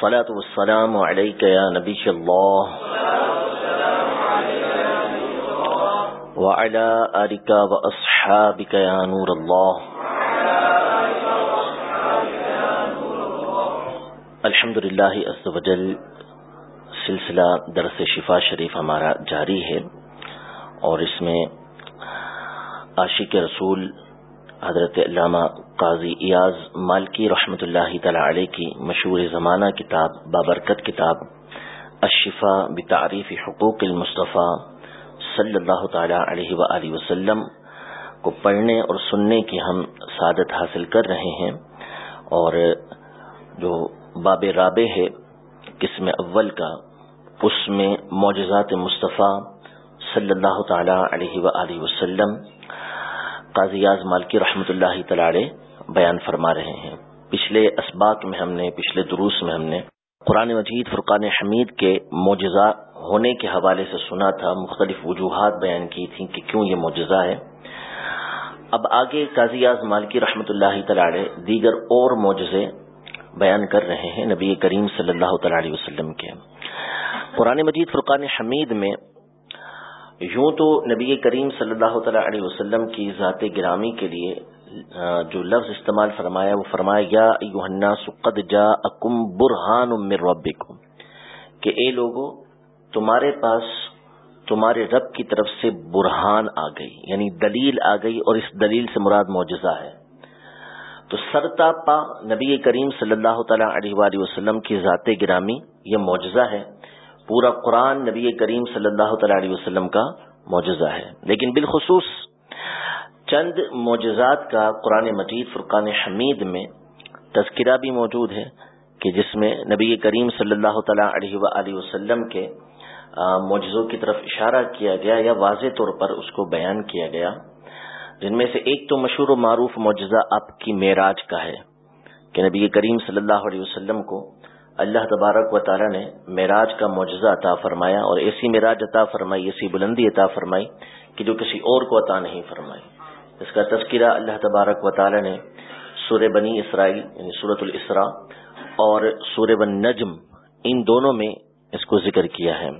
الصلاة والسلام عليك يا نبي الله. وعلى آلك وأصحابك يا نور الله. الحمد للہ عز و جل سلسلہ درس شفا شریف ہمارا جاری ہے اور اس میں عاشق رسول حضرت علامہ قاضی ایاز مالکی رحمۃ اللہ تعالی علیہ کی مشہور زمانہ کتاب بابرکت کتاب اشفا بتعریف حقوق المصطفیٰ صلی اللہ تعالی علیہ و وسلم کو پڑھنے اور سننے کی ہم سعادت حاصل کر رہے ہیں اور جو باب رابع ہے قسم اول کا، اس میں معجزات مصطفیٰ صلی اللہ تعالی علیہ و وسلم قاضی اعظ مالکی رحمۃ اللہ تعالی بیان فرما رہے ہیں۔ پچھلے اسباق میں ہم نے، پچھلے دروس میں ہم نے قرآن مجید، فرقان حمید کے معجزہ ہونے کے حوالے سے سنا تھا، مختلف وجوہات بیان کی تھیں کہ کیوں یہ معجزہ ہے۔ اب آگے قاضی اعظ مالکی رحمۃ اللہ تعالی دیگر اور معجزے بیان کر رہے ہیں نبی کریم صلی اللہ تعالی وسلم کے۔ قرآن مجید، فرقان حمید میں یوں تو نبی کریم صلی اللہ تعالی علیہ وسلم کی ذات گرامی کے لیے جو لفظ استعمال فرمایا، وہ فرمایا، یا سقد جا اکم برہان ربکم، کہ اے لوگو، تمہارے پاس تمہارے رب کی طرف سے برہان آ گئی یعنی دلیل آ گئی اور اس دلیل سے مراد معجزہ ہے۔ تو سرتا پا نبی کریم صلی اللہ تعالی علیہ وآلہ وسلم کی ذات گرامی، یہ معجزہ ہے۔ پورا قرآن نبی کریم صلی اللہ تعالی علیہ وسلم کا معجزہ ہے۔ لیکن بالخصوص چند معجزات کا قرآن مجید فرقان حمید میں تذکرہ بھی موجود ہے کہ جس میں نبی کریم صلی اللہ تعالی علیہ وآلہ وسلم کے معجزوں کی طرف اشارہ کیا گیا یا واضح طور پر اس کو بیان کیا گیا۔ جن میں سے ایک تو مشہور و معروف معجزہ آپ کی معراج کا ہے کہ نبی کریم صلی اللہ علیہ وسلم کو اللہ تبارک و تعالی نے معراج کا معجزہ عطا فرمایا اور ایسی معراج عطا فرمائی ایسی بلندی عطا فرمائی کہ جو کسی اور کو عطا نہیں فرمائی۔ اس کا تذکرہ اللہ تبارک و تعالی نے سورہ بنی اسرائیل یعنی سورت الاسراء اور سورہ بن نجم ان دونوں میں اس کو ذکر کیا ہے۔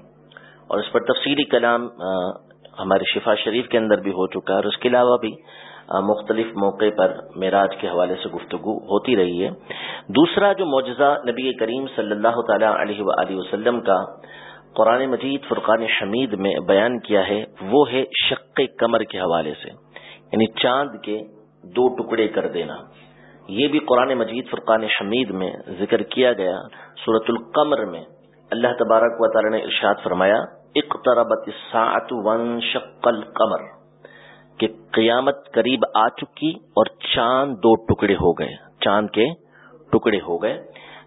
اور اس پر تفصیلی کلام ہمارے شفا شریف کے اندر بھی ہو چکا ہے اور اس کے علاوہ بھی مختلف موقع پر معراج کے حوالے سے گفتگو ہوتی رہی ہے۔ دوسرا جو معجزہ نبی کریم صلی اللہ تعالی علیہ و وسلم کا قرآن مجید فرقان حمید میں بیان کیا ہے، وہ ہے شق کمر کے حوالے سے یعنی چاند کے دو ٹکڑے کر دینا۔ یہ بھی قرآن مجید فرقان حمید میں ذکر کیا گیا۔ سورت القمر میں اللہ تبارک و تعالی نے ارشاد فرمایا، اقتربت الساعت وانشق القمر۔ کہ قیامت قریب آ چکی اور چاند دو ٹکڑے ہو گئے، چاند کے ٹکڑے ہو گئے۔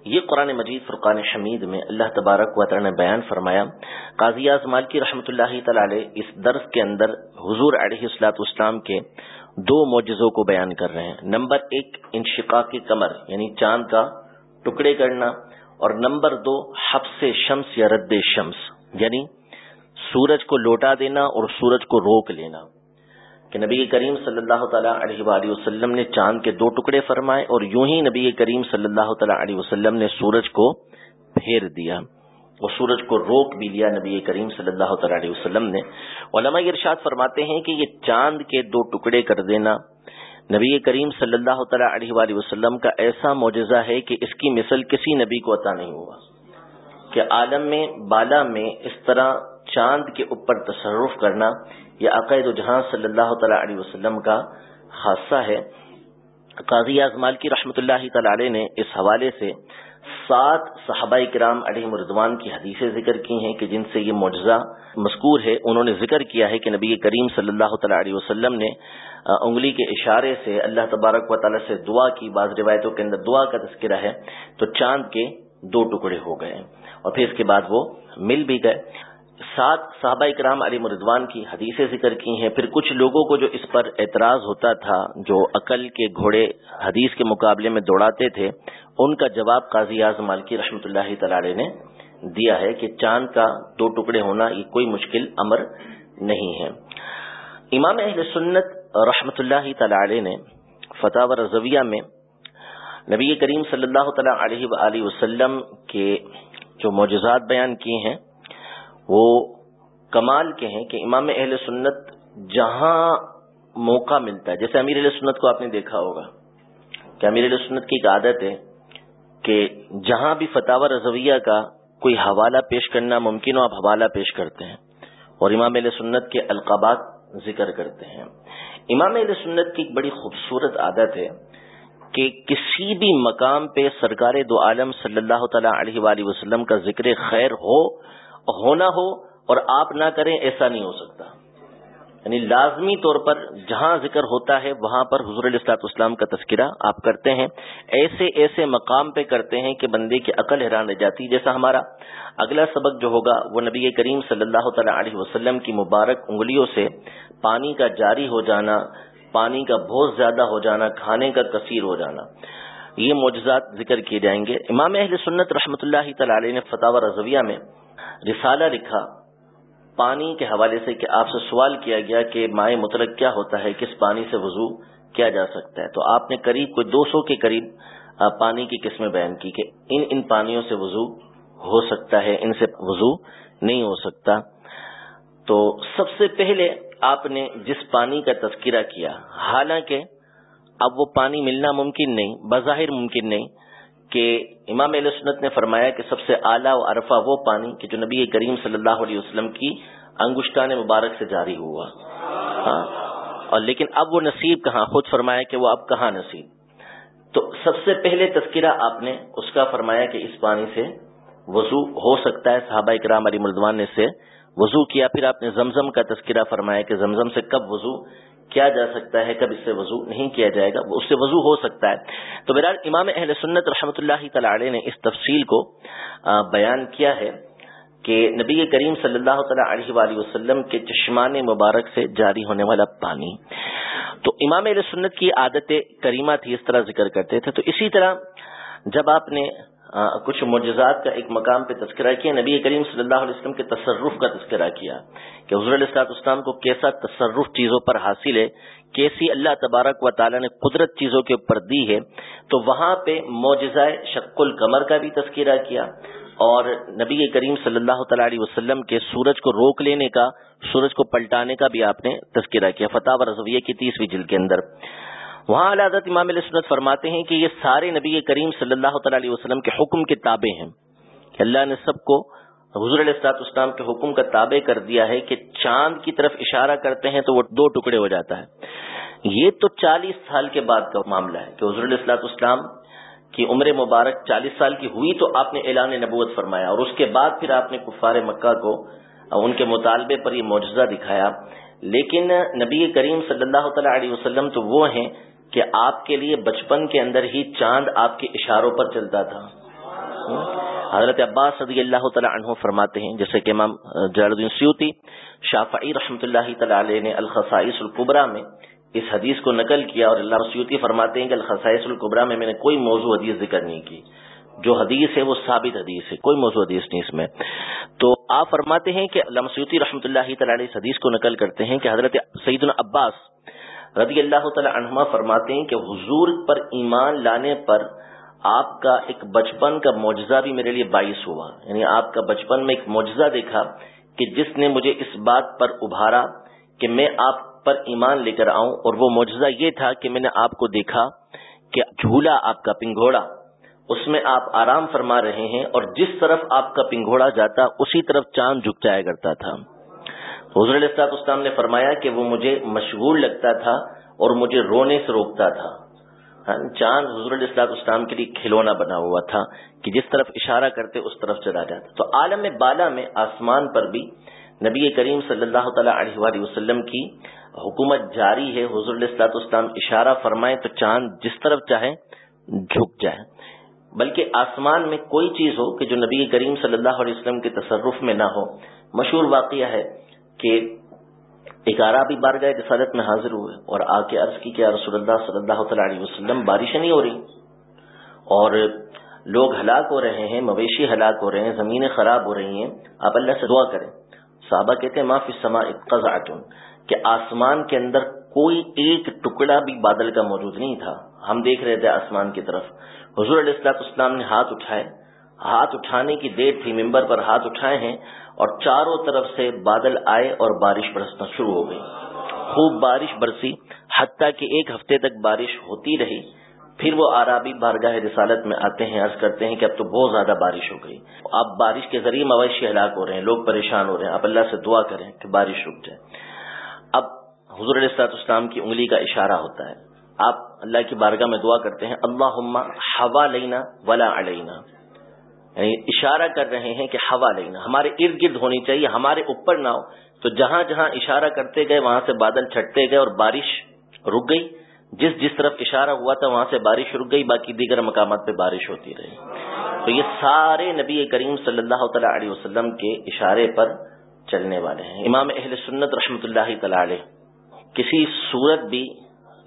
یہ قرآن مجید فرقان حمید میں اللہ تبارک و تعالی نے بیان فرمایا۔ قاضی اعظمال کی رحمۃ اللہ تعالی اس درس کے اندر حضور علیہ السلاط اسلام کے دو معجزوں کو بیان کر رہے ہیں۔ نمبر ایک انشقا کی کمر یعنی چاند کا ٹکڑے کرنا۔ اور نمبر دو حفظ شمس یا رد شمس یعنی سورج کو لوٹا دینا اور سورج کو روک لینا۔ کہ نبی کریم صلی اللہ تعالیٰ علیہ وآلہ وسلم نے چاند کے دو ٹکڑے فرمائے اور یوں ہی نبی کریم صلی اللہ تعالیٰ علیہ وسلم نے سورج کو پھیر دیا۔ اور سورج کو روک بھی لیا نبی کریم صلی اللہ تعالیٰ علیہ وسلم نے۔ علماء ارشاد فرماتے ہیں کہ یہ چاند کے دو ٹکڑے کر دینا۔ نبی کریم صلی اللہ تعالیٰ علیہ وآلہ وسلم کا ایسا معجزہ ہے کہ اس کی مثل کسی نبی کو عطا نہیں ہوا۔ کہ عالم میں، بالا میں اس طرح چاند کے اوپر تصرف کرنا یہ عقائد جہاں صلی اللہ تعالی علیہ وسلم کا خاصہ ہے۔ قاضی اعظمال کی رحمۃ اللہ تعالی نے اس حوالے سے سات صحابہ کرام علیہ مردوان کی حدیثیں ذکر کی ہیں کہ جن سے یہ معجزہ مذکور ہے۔ انہوں نے ذکر کیا ہے کہ نبی کریم صلی اللہ تعالی علیہ وسلم نے انگلی کے اشارے سے اللہ تبارک و تعالی سے دعا کی۔ بعض روایتوں کے اندر دعا کا تذکرہ ہے تو چاند کے دو ٹکڑے ہو گئے اور پھر اس کے بعد وہ مل بھی گئے۔ سات صحابہ کرام علی مردوان کی حدیثیں ذکر کی ہیں۔ پھر کچھ لوگوں کو جو اس پر اعتراض ہوتا تھا، جو عقل کے گھوڑے حدیث کے مقابلے میں دوڑاتے تھے، ان کا جواب قاضی اعظم مالکی رحمۃ اللہ تعالی نے دیا ہے کہ چاند کا دو ٹکڑے ہونا یہ کوئی مشکل امر نہیں ہے۔ امام اہل سنت رحمۃ اللہ تعالی نے فتح و رضویہ میں نبی کریم صلی اللہ تعالی علیہ وآلہ وسلم کے جو معجزات بیان کیے ہیں وہ کمال کے ہیں کہ امام اہل سنت جہاں موقع ملتا ہے۔ جیسے امیر علیہ سنت کو آپ نے دیکھا ہوگا کہ امیر علیہ سنت کی ایک عادت ہے کہ جہاں بھی فتح رضویہ کا کوئی حوالہ پیش کرنا ممکن ہو، آپ حوالہ پیش کرتے ہیں اور امام علیہ سنت کے القابات ذکر کرتے ہیں۔ امام علیہ سنت کی ایک بڑی خوبصورت عادت ہے کہ کسی بھی مقام پہ سرکار دو عالم صلی اللہ تعالی علیہ وآلہ وسلم کا ذکر خیر ہو ہونا ہو اور آپ نہ کریں ایسا نہیں ہو سکتا۔ یعنی لازمی طور پر جہاں ذکر ہوتا ہے وہاں پر حضور الاسلاط اسلام کا تذکرہ آپ کرتے ہیں۔ ایسے ایسے مقام پہ کرتے ہیں کہ بندے کی عقل حیران رہ جاتی جیسا ہمارا اگلا سبق جو ہوگا وہ نبی کریم صلی اللہ تعالی علیہ وسلم کی مبارک انگلیوں سے پانی کا جاری ہو جانا، پانی کا بہت زیادہ ہو جانا، کھانے کا کثیر ہو جانا۔ یہ معجزات ذکر کیے جائیں گے۔ امام اہل سنت رحمۃ اللہ تعالی نے فتح رضویہ میں رسالہ لکھا، پانی کے حوالے سے کہ آپ سے سوال کیا گیا کہ مائع مطلق کیا ہوتا ہے، کس پانی سے وضو کیا جا سکتا ہے۔ تو آپ نے قریب کوئی دو سو کے قریب پانی کی قسمیں بیان کی کہ ان ان پانیوں سے وضو ہو سکتا ہے، ان سے وضو نہیں ہو سکتا۔ تو سب سے پہلے آپ نے جس پانی کا تذکرہ کیا، حالانکہ اب وہ پانی ملنا ممکن نہیں، بظاہر ممکن نہیں کہ امام علیہ سنت نے فرمایا کہ سب سے اعلیٰ و عرفہ وہ پانی کہ جو نبی کریم صلی اللہ علیہ وسلم کی انگشتان مبارک سے جاری ہوا۔ ہاں؟ اور لیکن اب وہ نصیب کہاں؟ خود فرمایا کہ وہ اب کہاں نصیب؟ تو سب سے پہلے تذکرہ آپ نے اس کا فرمایا کہ اس پانی سے وضو ہو سکتا ہے، صحابہ کرام علی مردوان نے سے وضو کیا، پھر آپ نے زمزم کا تذکرہ فرمایا کہ زمزم سے کب وضو کیا جا سکتا ہے، کب اس سے وضو نہیں کیا جائے گا، اس سے وضو ہو سکتا ہے۔ تو بہرحال امام اہل سنت رحمۃ اللہ تعالی نے اس تفصیل کو بیان کیا ہے کہ نبی کریم صلی اللہ تعالی علیہ وآلہ وسلم کے چشمان مبارک سے جاری ہونے والا پانی۔ تو امام علیہ سنت کی عادت کریمہ تھی، اس طرح ذکر کرتے تھے۔ تو اسی طرح جب آپ نے کچھ معجزات کا ایک مقام پہ تذکرہ کیا، نبی کریم صلی اللہ علیہ وسلم کے تصرف کا تذکرہ کیا کہ حضور علیہ اسلام کو کیسا تصرف چیزوں پر حاصل ہے، کیسی اللہ تبارک و تعالیٰ نے قدرت چیزوں کے اوپر دی ہے۔ تو وہاں پہ معجزہ شک القمر کا بھی تذکرہ کیا اور نبی کریم صلی اللہ تعالی علیہ وسلم کے سورج کو روک لینے کا، سورج کو پلٹانے کا بھی آپ نے تذکرہ کیا۔ فتح و رضویہ کی تیسویں جلد کے اندر۔ وہاں حضرت امام علیہ سنت فرماتے ہیں کہ یہ سارے نبی کریم صلی اللہ تعالی علیہ وسلم کے حکم کے تابع ہیں۔ کہ اللہ نے سب کو حضور علیہ السلاط اسلام کے حکم کا تابع کر دیا ہے کہ چاند کی طرف اشارہ کرتے ہیں تو وہ دو ٹکڑے ہو جاتا ہے۔ یہ تو چالیس سال کے بعد کا معاملہ ہے کہ حضور علیہ السلاط اسلام کی عمر مبارک چالیس سال کی ہوئی تو آپ نے اعلان نبوت فرمایا اور اس کے بعد پھر آپ نے کفار مکہ کو ان کے مطالبے پر یہ معجزہ دکھایا۔ لیکن نبی کریم صلی اللہ تعالی علیہ وسلم تو وہ ہیں کہ آپ کے لیے بچپن کے اندر ہی چاند آپ کے اشاروں پر چلتا تھا۔ حضرت عباس صدی اللہ تعالیٰ عنہ فرماتے ہیں، جیسے کہ امام جلال الدین سیوتی شافعی رحمۃ اللہ تعالی علیہ نے الخصائص القبرا میں اس حدیث کو نقل کیا اور اللہ سیوتی فرماتے ہیں کہ الخصائص القبرا میں میں نے کوئی موضوع حدیث ذکر نہیں کی۔ جو حدیث ہے وہ ثابت حدیث ہے، کوئی موضوع حدیث نہیں اس میں۔ تو آپ فرماتے ہیں کہ علامہ سیوتی رحمۃ اللہ تعالی اس حدیث کو نقل کرتے ہیں کہ حضرت سعید العباس رضی اللہ تعالی عنہما فرماتے ہیں کہ حضور پر ایمان لانے پر آپ کا ایک بچپن کا معجزہ بھی میرے لیے باعث ہوا۔ یعنی آپ کا بچپن میں ایک معجزہ دیکھا کہ جس نے مجھے اس بات پر ابھارا کہ میں آپ پر ایمان لے کر آؤں اور وہ معجزہ یہ تھا کہ میں نے آپ کو دیکھا کہ جھولا آپ کا پنگھوڑا۔ اس میں آپ آرام فرما رہے ہیں اور جس طرف آپ کا پنگھوڑا جاتا، اسی طرف چاند جھک جایا کرتا تھا۔ حضر السلاط اسلام نے فرمایا کہ وہ مجھے مشغول لگتا تھا اور مجھے رونے سے روکتا تھا۔ ہاں، چاند حضور الاسلاط اسلام کے لیے کھلونا بنا ہوا تھا کہ جس طرف اشارہ کرتے اس طرف چلا جاتا۔ تو عالم بالا میں آسمان پر بھی نبی کریم صلی اللہ تعالی علیہ وآلہ وسلم کی حکومت جاری ہے، حضور الاسلاط اسلام اشارہ فرمائے تو چاند جس طرف چاہے جھک جائے۔ بلکہ آسمان میں کوئی چیز ہو کہ جو نبی کریم صلی اللہ علیہ وسلم کے تصرف میں نہ ہو۔ مشہور واقعہ ہے کہ ایک عرابی بارگاہ رسالت میں حاضر ہوئے اور آ کے عرض کی کہ رسول اللہ صلی اللہ تعالی علیہ وسلم بارشیں نہیں ہو رہی۔ اور لوگ ہلاک ہو رہے ہیں، مویشی ہلاک ہو رہے ہیں، زمینیں خراب ہو رہی ہیں۔ آپ اللہ سے دعا کریں۔ صحابہ کہتے ہیں معافی سما قزعتن کہ آسمان کے اندر کوئی ایک ٹکڑا بھی بادل کا موجود نہیں تھا۔ ہم دیکھ رہے تھے آسمان کی طرف۔ حضور علیہ السلاط اسلام نے ہاتھ اٹھائے۔ ہاتھ اٹھانے کی دیر تھی ممبر پر ہاتھ اٹھائے ہیں۔ اور چاروں طرف سے بادل آئے اور بارش برسنا شروع ہو گئی۔ خوب بارش برسی، حتیٰ کہ ایک ہفتے تک بارش ہوتی رہی۔ پھر وہ آرابی بارگاہ رسالت میں آتے ہیں، عرض کرتے ہیں کہ اب تو بہت زیادہ بارش ہو گئی۔ اب بارش کے ذریعے مویشی ہلاک ہو رہے ہیں، لوگ پریشان ہو رہے ہیں۔ اب اللہ سے دعا کریں کہ بارش رک جائے۔ اب حضور علیہ اسلام کی انگلی کا اشارہ ہوتا ہے۔ آپ اللہ کی بارگاہ میں دعا کرتے ہیں اللہ ہوا لینا ولا علینا یعنی اشارہ کر رہے ہیں کہ ہوا لینا، ہمارے ارد گرد ہونی چاہیے، ہمارے اوپر نہ ہو۔ تو جہاں جہاں اشارہ کرتے گئے، وہاں سے بادل چھٹتے گئے اور بارش رک گئی۔ جس جس طرف اشارہ ہوا تھا، وہاں سے بارش رک گئی، باقی دیگر مقامات پہ بارش ہوتی رہی۔ تو یہ سارے نبی کریم صلی اللہ تعالی علیہ وسلم کے اشارے پر چلنے والے ہیں۔ امام اہل سنت رحمۃ اللہ تعالی کسی صورت بھی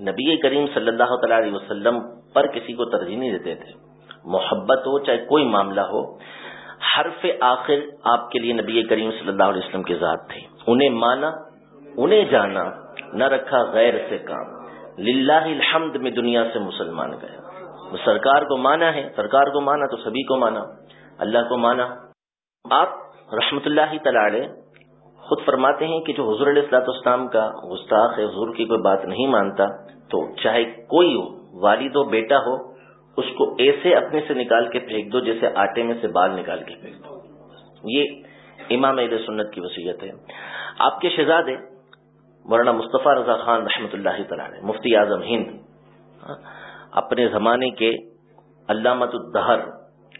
نبی کریم صلی اللہ تعالی علیہ وسلم پر کسی کو ترجیح نہیں دیتے تھے۔ محبت ہو، چاہے کوئی معاملہ ہو، حرف آخر آپ کے لیے نبی کریم صلی اللہ علیہ وسلم کی ذات تھی۔ انہیں مانا، انہیں جانا، نہ رکھا غیر سے کام۔ للہ الحمد میں دنیا سے مسلمان گئے۔ سرکار کو مانا ہے، سرکار کو مانا تو سبھی کو مانا۔ اللہ کو مانا۔ آپ رحمت اللہ تعالی خود فرماتے ہیں کہ جو حضور علیہ السلاط اسلام کا گستاخ ہے، حضور کی کوئی بات نہیں مانتا، تو چاہے کوئی ہو، والد ہو، بیٹا ہو اس کو ایسے اپنے سے نکال کے پھینک دو، جیسے آٹے میں سے بال نکال کے پھینک دو۔ یہ امام عید سنت کی وصیت ہے۔ آپ کے شہزادے، مولانا مصطفیٰ رضا خان رحمۃ اللہ تعالی مفتی اعظم ہند ہاں، اپنے زمانے کے علامت الدہر،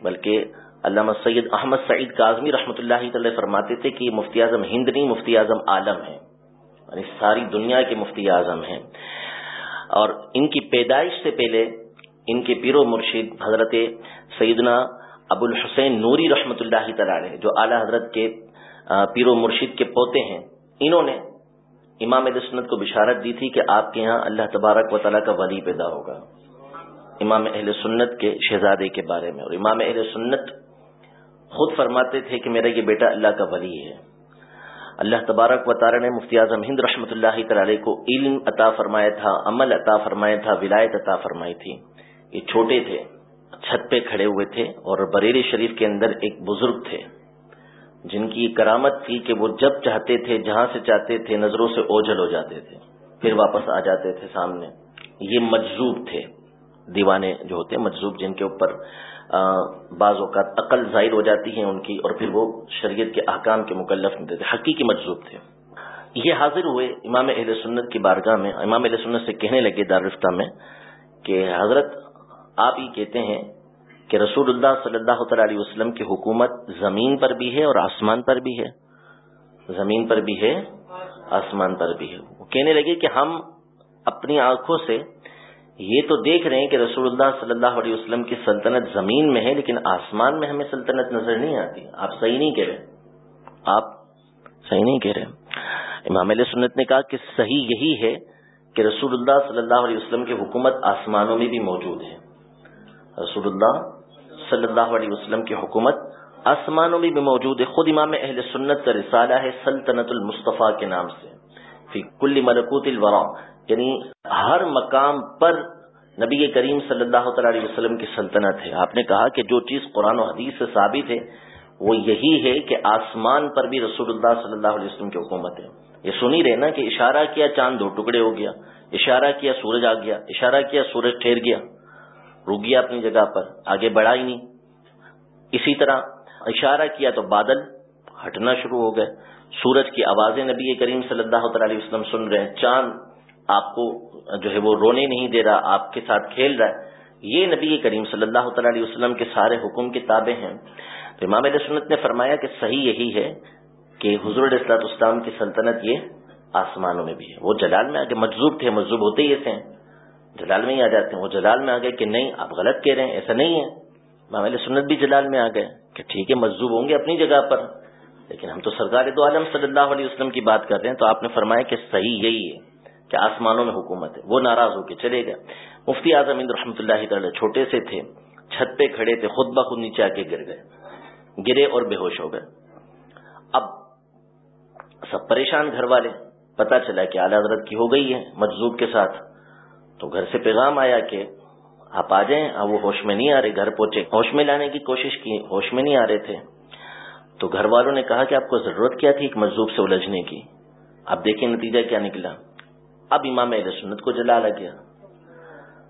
بلکہ علامہ سید احمد سعید کاظمی رحمۃ اللہ تعالی فرماتے تھے کہ مفتی اعظم ہند نہیں، مفتی اعظم عالم ہے یعنی ساری دنیا کے مفتی اعظم ہیں۔ اور ان کی پیدائش سے پہلے ان کے پیر و مرشد حضرت سیدنا ابو الحسین نوری رحمۃ اللہ تعالی جو اعلی حضرت کے پیر و مرشد کے پوتے ہیں، انہوں نے امام سنت کو بشارت دی تھی کہ آپ کے یہاں اللہ تبارک و تعالیٰ کا ولی پیدا ہوگا، امام اہل سنت کے شہزادے کے بارے میں۔ اور امام اہل سنت خود فرماتے تھے کہ میرا یہ بیٹا اللہ کا ولی ہے۔ اللہ تبارک و تعالی نے مفتی اعظم ہند رحمۃ اللہ تعالی کو علم عطا فرمایا تھا، عمل عطا فرمایا تھا، ولایت عطا فرمائی تھی۔ یہ چھوٹے تھے، چھت پہ کھڑے ہوئے تھے اور بریلی شریف کے اندر ایک بزرگ تھے۔ جن کی کرامت تھی کہ وہ جب چاہتے تھے، جہاں سے چاہتے تھے، نظروں سے اوجھل ہو جاتے تھے۔ پھر واپس آ جاتے تھے سامنے۔ یہ مجزوب تھے۔ دیوانے جو ہوتے مجزوب جن کے اوپر بعض اوقات عقل ظاہر ہو جاتی ہے ان کی اور پھر وہ شریعت کے احکام کے مکلف نہیں تھے۔ حقیقی مجزوب تھے۔ یہ حاضر ہوئے امام اہل سنت کی بارگاہ میں۔ امام اہل سنت سے کہنے لگے دارفتہ میں کہ حضرت آپ یہ کہتے ہیں کہ رسول اللہ صلی اللہ تعالی علیہ وسلم کی حکومت زمین پر بھی ہے اور آسمان پر بھی ہے۔ زمین پر بھی ہے، آسمان پر بھی ہے۔ وہ کہنے لگے کہ ہم اپنی آنکھوں سے یہ تو دیکھ رہے ہیں کہ رسول اللہ صلی اللہ علیہ وسلم کی سلطنت زمین میں ہے، لیکن آسمان میں ہمیں سلطنت نظر نہیں آتی۔ آپ صحیح نہیں کہہ رہے آپ صحیح نہیں کہہ رہے امام علیہ سنت نے کہا کہ صحیح یہی ہے کہ رسول اللہ صلی اللہ علیہ وسلم کی حکومت آسمانوں میں بھی موجود ہے۔ رسول اللہ صلی اللہ علیہ وسلم کی حکومت آسمانوں میں بھی موجود ہے۔ خود امام اہل سنت کا رسالہ ہے سلطنت المصطفیٰ کے نام سے۔ فی کل ملکوت الورا یعنی ہر مقام پر نبی کریم صلی اللہ تعالی علیہ وسلم کی سلطنت ہے۔ آپ نے کہا کہ جو چیز قرآن و حدیث سے ثابت ہے، وہ یہی ہے کہ آسمان پر بھی رسول اللہ صلی اللہ علیہ وسلم کی حکومت ہے۔ یہ سنی رہے نا کہ اشارہ کیا چاند دو ٹکڑے ہو گیا، اشارہ کیا سورج آ گیا، اشارہ کیا سورج ٹھہر گیا۔ رک گیا اپنی جگہ پر، آگے بڑھا ہی نہیں۔ اسی طرح اشارہ کیا تو بادل ہٹنا شروع ہو گئے۔ سورج کی آوازیں نبی کریم صلی اللہ تعالی علیہ وسلم سن رہے ہیں۔ چاند آپ کو جو ہے وہ رونے نہیں دے رہا، آپ کے ساتھ کھیل رہا ہے۔ یہ نبی کریم صلی اللہ تعالی علیہ وسلم کے سارے حکم کے تابع ہیں۔ تو امام علیہ سنت نے فرمایا کہ صحیح یہی ہے کہ حضور السلاط اسلام کی سلطنت یہ آسمانوں میں بھی ہے۔ وہ جلال میں آگے مجزوب تھے مجزوب ہوتے ہی ایسے ہیں۔ جلال میں ہی آ جاتے ہیں۔ وہ جلال میں آ گئے کہ نہیں، آپ غلط کہہ رہے ہیں، ایسا نہیں ہے۔ امام سنت بھی جلال میں آ گئے کہ ٹھیک ہے مزدوب ہوں گے اپنی جگہ پر۔ لیکن ہم تو سرکار دو عالم صلی اللہ علیہ وسلم کی بات کر رہے ہیں تو آپ نے فرمایا کہ صحیح یہی ہے کہ آسمانوں میں حکومت ہے۔ وہ ناراض ہو کے چلے گئے۔ مفتی اعظم رحمۃ اللہ تعالی چھوٹے سے تھے، چھت پہ کھڑے تھے، خود بخود نیچے آ کے گر گئے۔ گرے اور بے ہوش ہو گئے۔ اب سب پریشان گھر والے پتا چلا کہ اعلی حضرت کی ہو گئی ہے مجزوب کے ساتھ۔ تو گھر سے پیغام آیا کہ آپ آ جائیں۔ اب وہ ہوش میں نہیں آ رہے، گھر پہنچے۔ ہوش میں لانے کی کوشش کی، ہوش میں نہیں آ رہے تھے۔ تو گھر والوں نے کہا کہ آپ کو ضرورت کیا تھی ایک مجزوب سے الجھنے کی۔ اب دیکھیں نتیجہ کیا نکلا۔ اب امام علیہ سنت کو جلا لگ گیا۔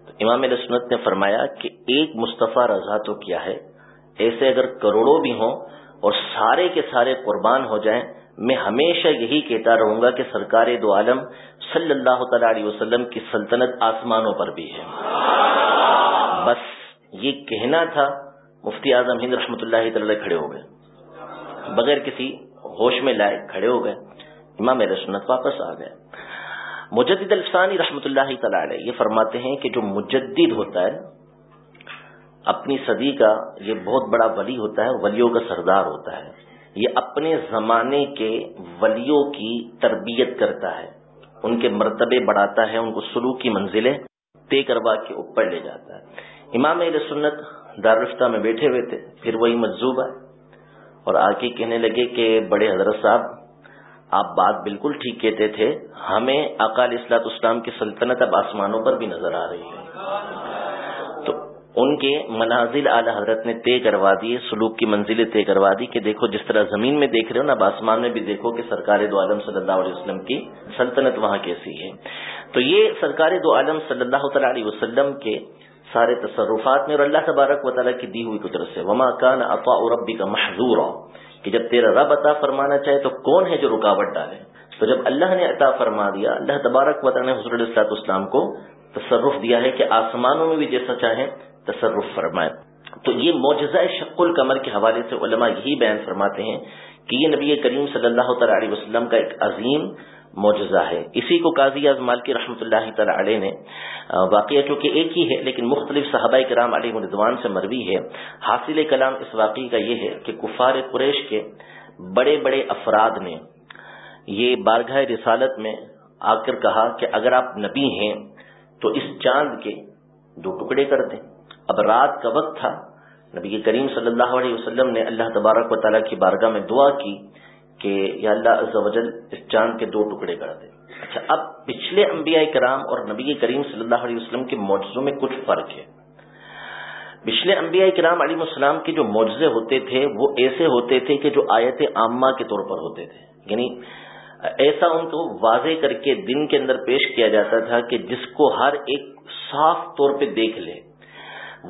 تو امام علیہ سنت نے فرمایا کہ ایک مصطفیٰ رضا تو کیا ہے؟ ایسے اگر کروڑوں بھی ہوں اور سارے کے سارے قربان ہو جائیں میں ہمیشہ یہی کہتا رہوں گا کہ سرکار دو عالم صلی اللہ تعالی علیہ وسلم کی سلطنت آسمانوں پر بھی ہے۔ بس یہ کہنا تھا، مفتی اعظم ہند رحمۃ اللہ تعالی کھڑے ہو گئے۔ بغیر کسی ہوش میں لائے کھڑے ہو گئے، امام سنت واپس آ گئے۔ مجدد الفسانی رحمۃ اللہ تعالی یہ فرماتے ہیں کہ جو مجدد ہوتا ہے، اپنی صدی کا یہ بہت بڑا ولی ہوتا ہے، ولیوں کا سردار ہوتا ہے۔ یہ اپنے زمانے کے ولیوں کی تربیت کرتا ہے۔ ان کے مرتبے بڑھاتا ہے، ان کو سلوک کی منزلیں طے کروا کے اوپر لے جاتا ہے۔ امام علیہ سنت دارفتہ میں بیٹھے ہوئے تھے، پھر وہی مجزوب ہے اور آ کے کہنے لگے کہ بڑے حضرت صاحب، آپ بات بالکل ٹھیک کہتے تھے، ہمیں اقال اصلاط اسلام کی سلطنت اب آسمانوں پر بھی نظر آ رہی ہے۔ ان کے منازل اعلی حضرت نے طے کروا دی، سلوک کی منزلیں طے کروا دی کہ دیکھو جس طرح زمین میں دیکھ رہے ہو نا اب آسمان میں بھی دیکھو کہ سرکار دو عالم صلی اللہ علیہ وسلم کی سلطنت وہاں کیسی ہے۔ تو یہ سرکار دو عالم صلی اللہ تعالی علیہ وسلم کے سارے تصرفات میں اور اللہ تبارک و تعالیٰ کی دی ہوئی قدرت سے۔ وما کان اپا ربی کا محضور کہ جب تیرا رب عطا فرمانا چاہے تو کون ہے جو رکاوٹ ڈالے؟ تو جب اللہ نے عطا فرما دیا، اللہ تبارک وطا نے حضرت السلاط اسلام کو تصرف دیا ہے کہ آسمانوں میں بھی جیسا چاہیں تصرف فرمائے۔ تو یہ معجزہ شق القمر کے حوالے سے علماء یہی بیان فرماتے ہیں کہ یہ نبی کریم صلی اللہ تعالی علیہ وسلم کا ایک عظیم معجزہ ہے۔ اسی کو قاضی اعظمال کی رحمۃ اللہ تعالی علیہ نے واقعہ چونکہ ایک ہی ہے، لیکن مختلف صحابہ کرام علیہ مردوان سے مروی ہے۔ حاصل کلام اس واقعی کا یہ ہے کہ کفار قریش کے بڑے بڑے افراد نے یہ بارگاہ رسالت میں آ کر کہا کہ اگر آپ نبی ہیں تو اس چاند کے دو ٹکڑے کر دیں۔ اب رات کا وقت تھا۔ نبی کریم صلی اللہ علیہ وسلم نے اللہ تبارک و تعالیٰ کی بارگاہ میں دعا کی کہ یا اللہ عز و جل اس چاند کے دو ٹکڑے کر دے۔ اچھا اب پچھلے انبیاء کرام اور نبی کریم صلی اللہ علیہ وسلم کے معجزوں میں کچھ فرق ہے۔ پچھلے انبیاء کرام علیہ السلام کے جو معجزے ہوتے تھے، وہ ایسے ہوتے تھے کہ جو آیت عامہ کے طور پر ہوتے تھے۔ یعنی ایسا ان کو واضح کر کے دن کے اندر پیش کیا جاتا تھا کہ جس کو ہر ایک صاف طور پہ دیکھ لے۔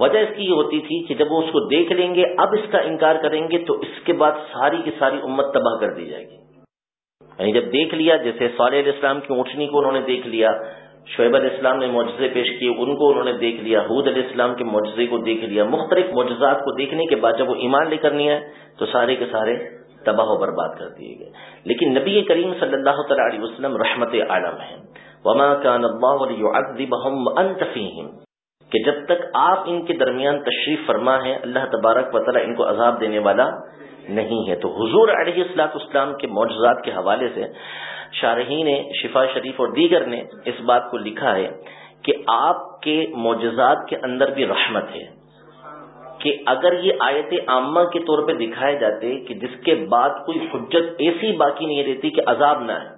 وجہ اس کی یہ ہوتی تھی کہ جب وہ اس کو دیکھ لیں گے، اب اس کا انکار کریں گے، تو اس کے بعد ساری کی ساری امت تباہ کر دی جائے گی۔ یعنی جب دیکھ لیا، جیسے صالح علیہ السلام کی اونٹنی کو انہوں نے دیکھ لیا، شعیب علیہ السلام نے معجزے پیش کیے، ان کو انہوں نے دیکھ لیا حود علیہ السلام کے معجزے کو دیکھ لیا، مختلف معجزات کو دیکھنے کے بعد جب وہ ایمان لے کر نہیں آئے، تو سارے کے سارے تباہ و برباد کر دیے گئے۔ لیکن نبی کریم صلی اللہ تعالی علیہ وسلم رحمت عالم ہے وما كان الله ليعذبهم انت فيهم۔ کہ جب تک آپ ان کے درمیان تشریف فرما ہے، اللہ تبارک و تعالیٰ ان کو عذاب دینے والا نہیں ہے۔ تو حضور علیہ السلاط اسلام کے معجزات کے حوالے سے شارحین شفا شریف اور دیگر نے اس بات کو لکھا ہے کہ آپ کے معجزات کے اندر بھی رحمت ہے۔ کہ اگر یہ آیت عامہ کے طور پہ دکھائے جاتے کہ جس کے بعد کوئی حجت ایسی باقی نہیں رہتی کہ عذاب نہ ہے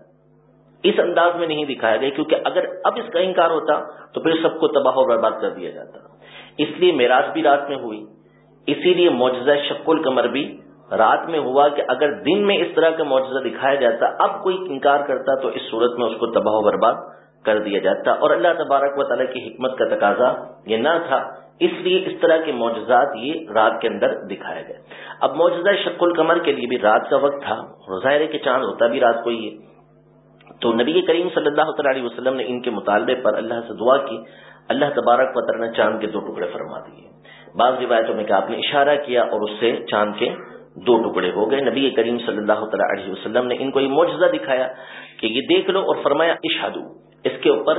اس انداز میں نہیں دکھایا گیا، کیونکہ اگر اب اس کا انکار ہوتا تو پھر سب کو تباہ و برباد کر دیا جاتا۔ اس لیے میراج بھی رات میں ہوئی، اسی لیے معجزہ شک القمر بھی رات میں ہوا کہ اگر دن میں اس طرح کا معجزہ دکھایا جاتا، اب کوئی انکار کرتا تو اس صورت میں اس کو تباہ و برباد کر دیا جاتا۔ اور اللہ تبارک و تعالیٰ کی حکمت کا تقاضا یہ نہ تھا، اس لیے اس طرح کے معجزات یہ رات کے اندر دکھایا گئے۔ اب معجزہ شک القمر کے لیے بھی رات کا وقت تھا ظاہر کے چاند ہوتا بھی رات کو ہی تو نبی کریم صلی اللہ تعالی علیہ وسلم نے ان کے مطالبے پر اللہ سے دعا کی، اللہ تبارک و تعالی نے چاند کے دو ٹکڑے فرما دیے۔ بعض روایتوں میں کہ آپ نے اشارہ کیا اور اس سے چاند کے دو ٹکڑے ہو گئے۔ نبی کریم صلی اللہ تعالی علیہ وسلم نے ان کو یہ معجزہ دکھایا کہ یہ دیکھ لو اور فرمایا، اشہدو، اس کے اوپر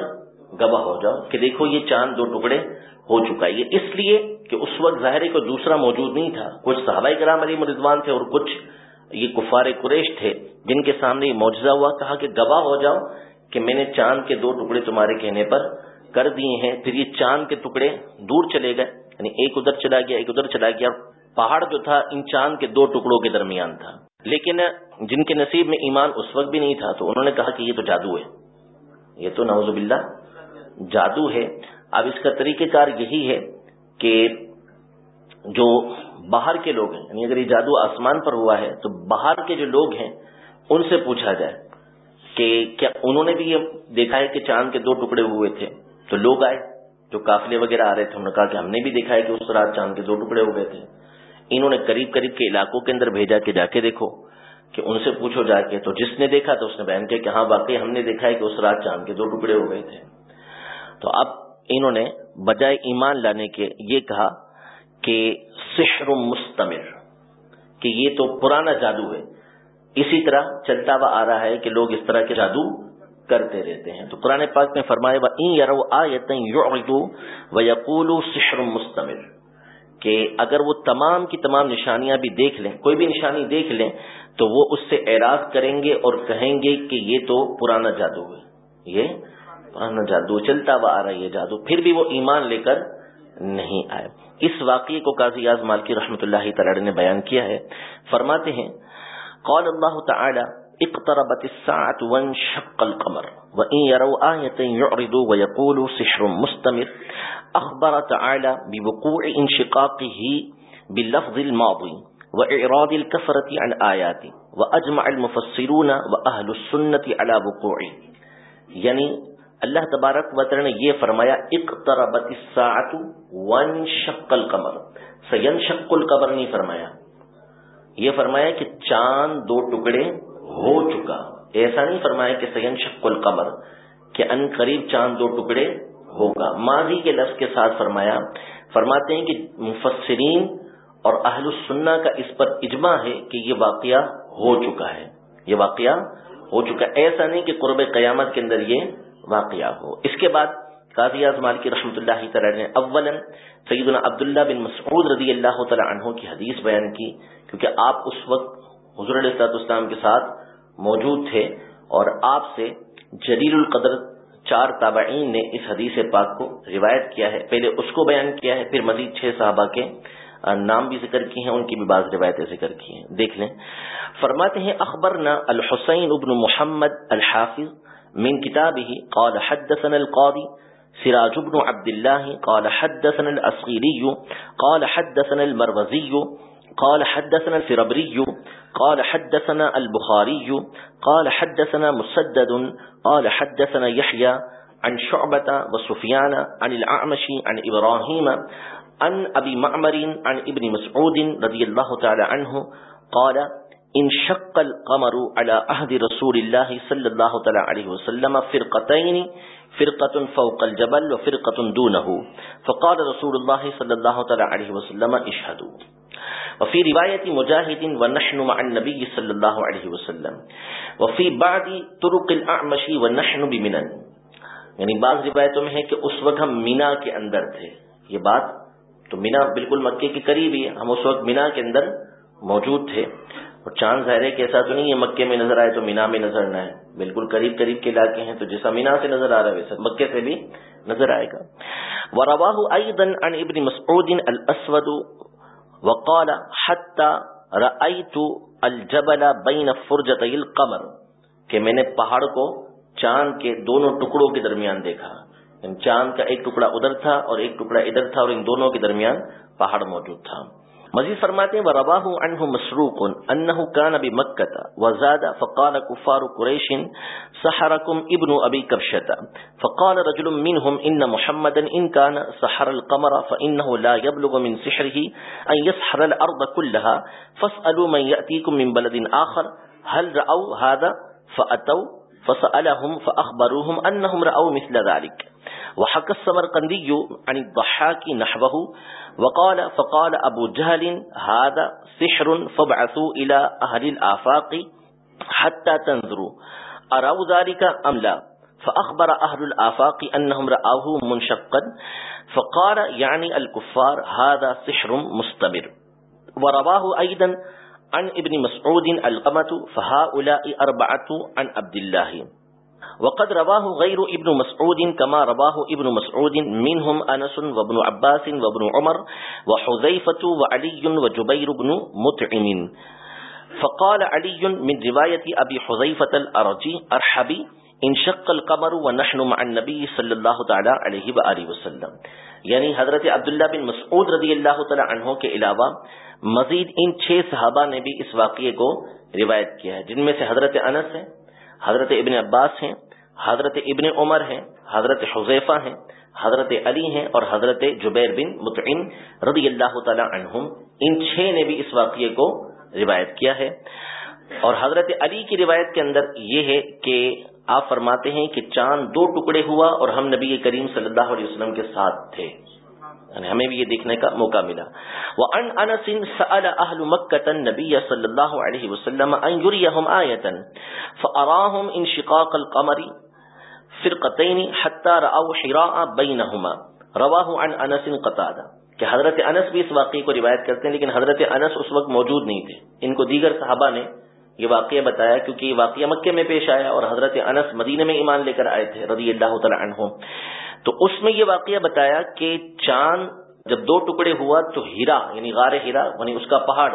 گواہ ہو جاؤ کہ دیکھو یہ چاند دو ٹکڑے ہو چکا ہے۔ یہ اس لیے کہ اس وقت ظاہر کو دوسرا موجود نہیں تھا۔ کچھ صحابہ کرام علی مردوان تھے اور کچھ یہ کفار قریش تھے، جن کے سامنے یہ معجزہ ہوا، کہا کہ گواہ ہو جاؤ کہ میں نے چاند کے دو ٹکڑے تمہارے کہنے پر کر دیے ہیں، پھر یہ چاند کے ٹکڑے دور چلے گئے یعنی ایک ادھر چلا گیا، ایک ادھر چلا گیا پہاڑ جو تھا ان چاند کے دو ٹکڑوں کے درمیان تھا۔ لیکن جن کے نصیب میں ایمان اس وقت بھی نہیں تھا، تو انہوں نے کہا کہ یہ تو جادو ہے۔ یہ تو نوز باللہ جادو ہے۔ اب اس کا طریقہ کار یہی ہے کہ جو باہر کے لوگ ہیں۔ یعنی اگر یہ جادو آسمان پر ہوا ہے تو باہر کے جو لوگ ہیں، ان سے پوچھا جائے کہ کیا انہوں نے بھی یہ دیکھا ہے کہ چاند کے دو ٹکڑے ہوئے تھے؟ تو لوگ آئے، جو کافلے وغیرہ آ رہے تھے، انہوں نے کہا کہ ہم نے بھی دیکھا ہے کہ اس رات چاند کے دو ٹکڑے ہو گئے تھے۔ انہوں نے قریب قریب کے علاقوں کے اندر بھیجا کہ جا کے دیکھو، کہ ان سے پوچھو جا کے۔ تو جس نے دیکھا تو اس نے بیان کیا کہ ہاں باقی ہم نے دیکھا ہے کہ اس رات چاند کے دو ٹکڑے ہو گئے تھے۔ تو اب انہوں نے بجائے ایمان لانے کے یہ کہا کہ سحر مستمر، کہ یہ تو پرانا جادو ہے۔ اسی طرح چلتا ہوا آ رہا ہے کہ لوگ اس طرح کے جادو کرتے رہتے ہیں۔ تو قرآن پاک میں فرمائے سحر مستمر کہ اگر وہ تمام کی تمام نشانیاں بھی دیکھ لیں، کوئی بھی نشانی دیکھ لیں، تو وہ اس سے اعراض کریں گے اور کہیں گے کہ یہ تو پرانا جادو ہے۔ یہ پرانا جادو، چلتا ہوا آ رہا ہے یہ جادو۔ پھر بھی وہ ایمان لے کر نہیں آئے۔ اس واقعے کو قاضی یاز مالکی رحمۃ اللہ تعالی نے بیان کیا ہے۔ فرماتے ہیں، قال اللہ تعالی، اقتربت الساعة وانشق القمر وإن يروا آية يعرضوا ويقولوا سحر مستمر۔ أخبر تعالى بوقوع انشقاقه باللفظ الماضي وإعراض الكفرة عن آياته، وأجمع المفسرون وأهل السنة على وقوعه۔ يعني اللہ تبارک وطر نے یہ فرمایا، اقتربت الساعت وانشق القمر۔ سینشق القمر نہیں فرمایا۔ یہ فرمایا کہ چاند دو ٹکڑے ہو چکا۔ ایسا نہیں فرمایا کہ سینشق القمر، کہ ان قریب چاند دو ٹکڑے ہوگا۔ ماضی کے لفظ کے ساتھ فرمایا، فرماتے ہیں کہ مفسرین اور اہل السنہ کا اس پر اجماع ہے کہ یہ واقعہ ہو چکا ہے۔ یہ واقعہ ہو چکا۔ ایسا نہیں کہ قرب قیامت کے اندر یہ واقعہ ہو۔ اس کے بعد قاضی اعظم کی رحمۃ اللہ تعالی نے اولا سیدنا عبداللہ بن مسعود رضی اللہ تعالی عنہ کی حدیث بیان کی، کیونکہ آپ اس وقت حضور علیہ السلام کے ساتھ موجود تھے اور آپ سے جلیل القدر چار تابعین نے اس حدیث پاک کو روایت کیا ہے۔ پہلے اس کو بیان کیا ہے، پھر مزید چھ صحابہ کے نام بھی ذکر کی ہیں، ان کی بھی بعض روایتیں ذکر کی ہیں۔ دیکھ لیں۔ فرماتے ہیں، اخبرنا الحسین ابن محمد الحافظ من كتابه قال حدثنا القاضي سراج بن عبد الله قال حدثنا الأصغيري قال حدثنا المروزي قال حدثنا الفربري قال حدثنا البخاري قال حدثنا مسدد قال حدثنا يحيى عن شعبة وسفيان عن الأعمش عن إبراهيم عن أبي معمر عن ابن مسعود رضي الله تعالى عنه قال ان شق القمر على عهد رسول الله صلى الله تعالى عليه وسلم فرقتين، فرقة فوق الجبل وفرقة دونه. فقال رسول الله صلى الله تعالى عليه وسلم اشهدوا. وفي رواية مجاهد ونحن مع النبي صلى الله عليه وسلم. وفي بعض طرق الأعمش ونحن بمنن. یعنی بعض روایتوں میں ہے کہ اس وقت ہم مینا کے اندر تھے. یہ بات تو مینا بالکل مکے کے قریب ہی ہم اس وقت مینا کے اندر موجود تھے. اور چاند ظاہر کہ ایسا تو نہیں ہے مکے میں نظر آئے تو مینا میں نظر نہ ہے بالکل قریب قریب کے علاقے ہیں تو جیسا مینا سے نظر آ رہا ہے ویسا مکے سے بھی نظر آئے گا۔ ورواہ ايضا عن ابن مسعود الاسود وقال حتى رايت الجبل بين فرجتي القمر۔ کہ میں نے پہاڑ کو چاند کے دونوں ٹکڑوں کے درمیان دیکھا۔ یعنی چاند کا ایک ٹکڑا ادھر تھا اور ایک ٹکڑا ادھر تھا اور ان دونوں کے درمیان پہاڑ موجود تھا۔ مزید فرماتے ہیں ورواہ عنہ مسروق انه كان بمكه وزاد، فقال كفار قريش، سحركم ابن ابي كبشه فقال رجل منهم ان محمدا ان كان سحر القمر فانه لا يبلغ من سحره ان يسحر الارض كلها فاسالوا من ياتيكم من بلد اخر هل راوا هذا؟ فاتوا فسالهم فاخبروهم انهم راوا مثل ذلك. وحق السمرقندي عن الضحاك نحوه، وقال، فقال ابو جهل، هذا سحر فابعثوا الى اهل الافاق حتى تنظروا. اروا ذلك ام لا؟ فأخبر أهل الآفاق أنهم رآه منشقا، فقال، يعني الكفار، هذا سحر مستمر. ورواه أيضا عن ابن مسعود القمة فهؤلاء أربعة عن عبد الله. وقد رواه غير ابن مسعود كما رواه ابن مسعود، منهم أنس وابن عباس وابن عمر، وحذيفة وعلي وجبير بن مطعم. فقال علي من رواية أبي حذيفة الأرجي، أرحبي انشق القمر ونحن مع النبي صلی اللہ تعالی علیہ وآلہ وسلم. یعنی حضرت عبداللہ بن مسعود رضی اللہ تعالی عنہ کے علاوہ مزید ان چھ صحابہ نے بھی اس واقعے کو روایت کیا ہے۔ جن میں سے حضرت انس ہیں، حضرت ابن عباس ہیں، حضرت ابن عمر ہیں، حضرت حضیفہ ہیں، حضرت علی ہیں اور حضرت جبیر بن مطعم رضی اللہ تعالی عنہم۔ ان چھ نے بھی اس واقعے کو روایت کیا ہے۔ اور حضرت علی کی روایت کے اندر یہ ہے کہ آپ فرماتے ہیں کہ چاند دو ٹکڑے ہوا اور ہم نبی کریم صلی اللہ علیہ وسلم کے ساتھ تھے۔ یعنی ہمیں بھی یہ دیکھنے کا موقع ملا۔ وہ ان انس سأل اهل مکہ النبي صلی اللہ علیہ وسلم ان يريهم آیه فاراهم انشقاق القمر فرقتين حتى راوا حراء بينهما۔ رواه عن انس قتاده کہ حضرت انس بھی اس واقعے کو روایت کرتے ہیں، لیکن حضرت انس اس وقت موجود نہیں تھے۔ ان کو دیگر صحابہ نے یہ واقعہ بتایا، کیونکہ یہ واقعہ مکے میں پیش آیا اور حضرت انس مدینے میں ایمان لے کر آئے تھے، رضی اللہ تعالی عنہ تو اس میں یہ واقعہ بتایا کہ چاند جب دو ٹکڑے ہوا تو ہیرا یعنی غار ہیرا یعنی اس کا پہاڑ،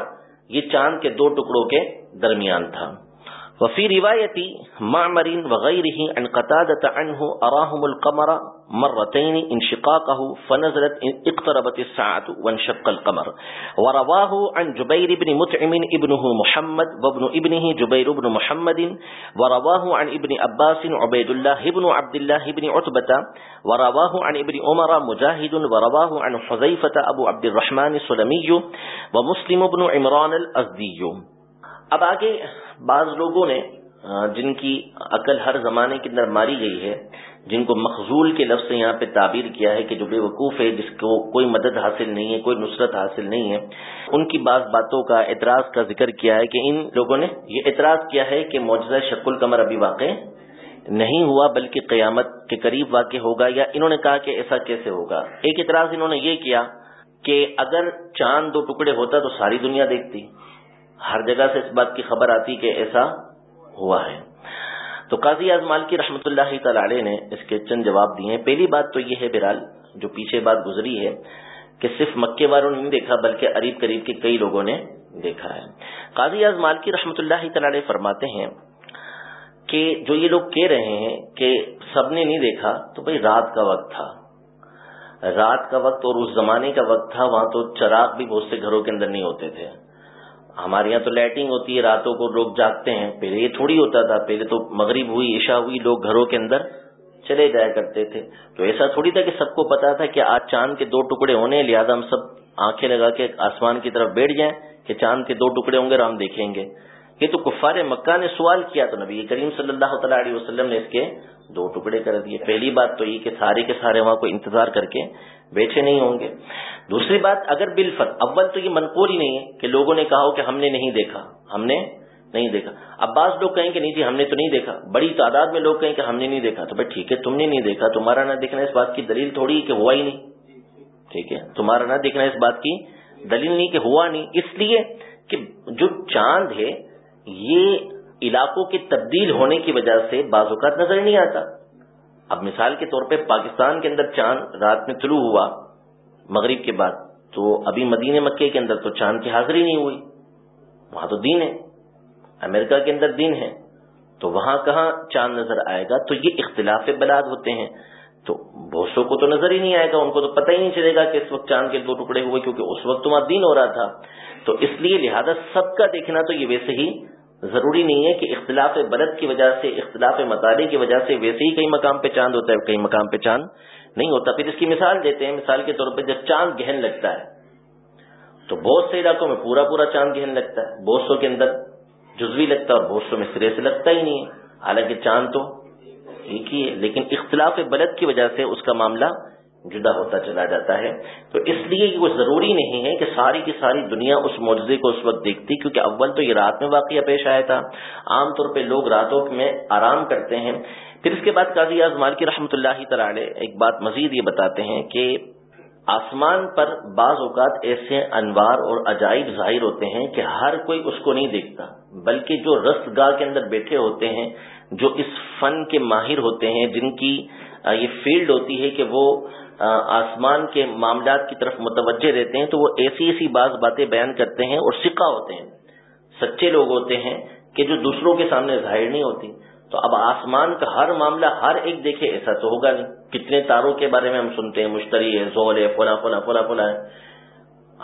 یہ چاند کے دو ٹکڑوں کے درمیان تھا۔ وفي رواية معمر وغيره عن قتادة عنه أراهم القمر مرتين انشقاقه فنزلت اقتربت الساعة وانشق القمر. ورواه عن جبير بن متعم ابنه محمد وابن ابنه جبير بن محمد، ورواه عن ابن عباس عبيد الله بن عبد الله بن عتبة، ورواه عن ابن عمر مجاهد، ورواه عن حذيفة أبو عبد الرحمن السلمي ومسلم بن عمران الأزدي. اب آگے بعض لوگوں نے جن کی عقل ہر زمانے کے اندر ماری گئی ہے، جن کو مخضول کے لفظ سے یہاں پہ تعبیر کیا ہے کہ جو بے وقوف ہے، جس کو کوئی مدد حاصل نہیں ہے، کوئی نصرت حاصل نہیں ہے، ان کی بعض باتوں کا اعتراض کا ذکر کیا ہے کہ ان لوگوں نے یہ اعتراض کیا ہے کہ معجزہ شک القمر ابھی واقع نہیں ہوا، بلکہ قیامت کے قریب واقع ہوگا، یا انہوں نے کہا کہ ایسا کیسے ہوگا؟ ایک اعتراض انہوں نے یہ کیا کہ اگر چاند دو ٹکڑے ہوتا تو ساری دنیا دیکھتی۔ ہر جگہ سے اس بات کی خبر آتی کہ ایسا ہوا ہے۔ تو قاضی اعظم کی رحمۃ اللہ تعالی نے اس کے چند جواب دیے ہیں۔ پہلی بات تو یہ ہے برال جو پیچھے بات گزری ہے کہ صرف مکے والوں نے نہیں دیکھا، بلکہ قریب قریب کے کئی لوگوں نے دیکھا ہے۔ قاضی اعظم کی رحمۃ اللہ تعالی فرماتے ہیں کہ جو یہ لوگ کہہ رہے ہیں کہ سب نے نہیں دیکھا، تو بھائی رات کا وقت تھا۔ رات کا وقت اور اس زمانے کا وقت تھا، وہاں تو چراغ بھی بہت سے گھروں کے اندر نہیں ہوتے تھے۔ ہمارے یہاں تو لائٹنگ ہوتی ہے، راتوں کو لوگ جاگتے ہیں۔ پہلے یہ تھوڑی ہوتا تھا، پہلے تو مغرب ہوئی، عشاء ہوئی، لوگ گھروں کے اندر چلے جایا کرتے تھے۔ تو ایسا تھوڑی تھا کہ سب کو پتا تھا کہ آج چاند کے دو ٹکڑے ہونے لہٰذا ہم سب آنکھیں لگا کے آسمان کی طرف بیٹھ جائیں کہ چاند کے دو ٹکڑے ہوں گے اور ہم دیکھیں گے۔ یہ تو کفار مکہ نے سوال کیا تو نبی کریم صلی اللہ تعالیٰ علیہ وسلم نے اس کے دو ٹکڑے کر دیے۔ پہلی بات تو یہ کہ سارے کے سارے وہاں کو انتظار کر کے بیٹھے نہیں ہوں گے۔ دوسری بات، اگر بالفت اول تو یہ منقول ہی نہیں ہے کہ لوگوں نے کہا ہو کہ ہم نے نہیں دیکھا۔ ہم نے نہیں دیکھا۔ اب بعض لوگ کہیں کہ نہیں جی ہم نے تو نہیں دیکھا۔ بڑی تعداد میں لوگ کہیں کہ ہم نے نہیں دیکھا۔ تو بھائی ٹھیک ہے، تم نے نہیں دیکھا، تمہارا نہ دیکھنا اس بات کی دلیل تھوڑی کہ ہوا ہی نہیں۔ ٹھیک ہے، تمہارا نہ دیکھنا اس بات کی دلیل نہیں کہ ہوا نہیں۔ اس لیے کہ جو چاند ہے یہ علاقوں کے تبدیل ہونے کی وجہ سے بعض اوقات نظر نہیں آتا۔ اب مثال کے طور پہ پاکستان کے اندر چاند رات میں طلوع ہوا، مغرب کے بعد تو ابھی مدینہ مکے کے اندر تو چاند کی حاضری نہیں ہوئی۔ وہاں تو دین ہے، امریکہ کے اندر دین ہے۔ تو وہاں کہاں چاند نظر آئے گا؟ تو یہ اختلاف بلاد ہوتے ہیں۔ تو بہت کو تو نظر ہی نہیں آئے گا، ان کو تو پتہ ہی نہیں چلے گا کہ اس وقت چاند کے دو ٹکڑے ہوئے کیونکہ اس وقت تمہارا دین ہو رہا تھا۔ تو اس لیے لہذا سب کا دیکھنا تو یہ ویسے ہی ضروری نہیں ہے کہ اختلاف بلد کی وجہ سے، اختلاف مطالعے کی وجہ سے ویسے ہی کئی مقام پہ چاند ہوتا ہے، کئی مقام پہ چاند نہیں ہوتا۔ پھر اس کی مثال دیتے ہیں، مثال کے طور پہ جب چاند گہن لگتا ہے، تو بہت سے علاقوں میں پورا پورا چاند گہن لگتا ہے۔ بہت سو کے اندر جزوی لگتا ہے اور بہت سو میں سرے سے لگتا ہی نہیں ہے۔ حالانکہ چاند تو ایک ہی ہے، لیکن اختلاف بلد کی وجہ سے اس کا معاملہ جدا ہوتا چلا جاتا ہے۔ تو اس لیے وہ ضروری نہیں ہے کہ ساری کی ساری دنیا اس معجزے کو اس وقت دیکھتی، کیونکہ اول تو یہ رات میں واقعہ پیش آیا تھا۔ عام طور پہ لوگ راتوں میں آرام کرتے ہیں۔ پھر اس کے بعد قاضی اعظمال کی رحمۃ اللہ تعالی ایک بات مزید یہ بتاتے ہیں کہ آسمان پر بعض اوقات ایسے انوار اور عجائب ظاہر ہوتے ہیں کہ ہر کوئی اس کو نہیں دیکھتا، بلکہ جو رست گاہ کے اندر بیٹھے ہوتے ہیں، جو اس فن کے ماہر ہوتے ہیں، جن کی یہ فیلڈ ہوتی ہے کہ وہ آسمان کے معاملات کی طرف متوجہ رہتے ہیں تو وہ ایسی ایسی بعض باتیں بیان کرتے ہیں اور سکا ہوتے ہیں، سچے لوگ ہوتے ہیں کہ جو دوسروں کے سامنے ظاہر نہیں ہوتی۔ تو اب آسمان کا ہر معاملہ ہر ایک دیکھے ایسا تو ہوگا نہیں۔ کتنے تاروں کے بارے میں ہم سنتے ہیں، مشتری ہے، زول ہے فلا فلا فلا فلا ہے۔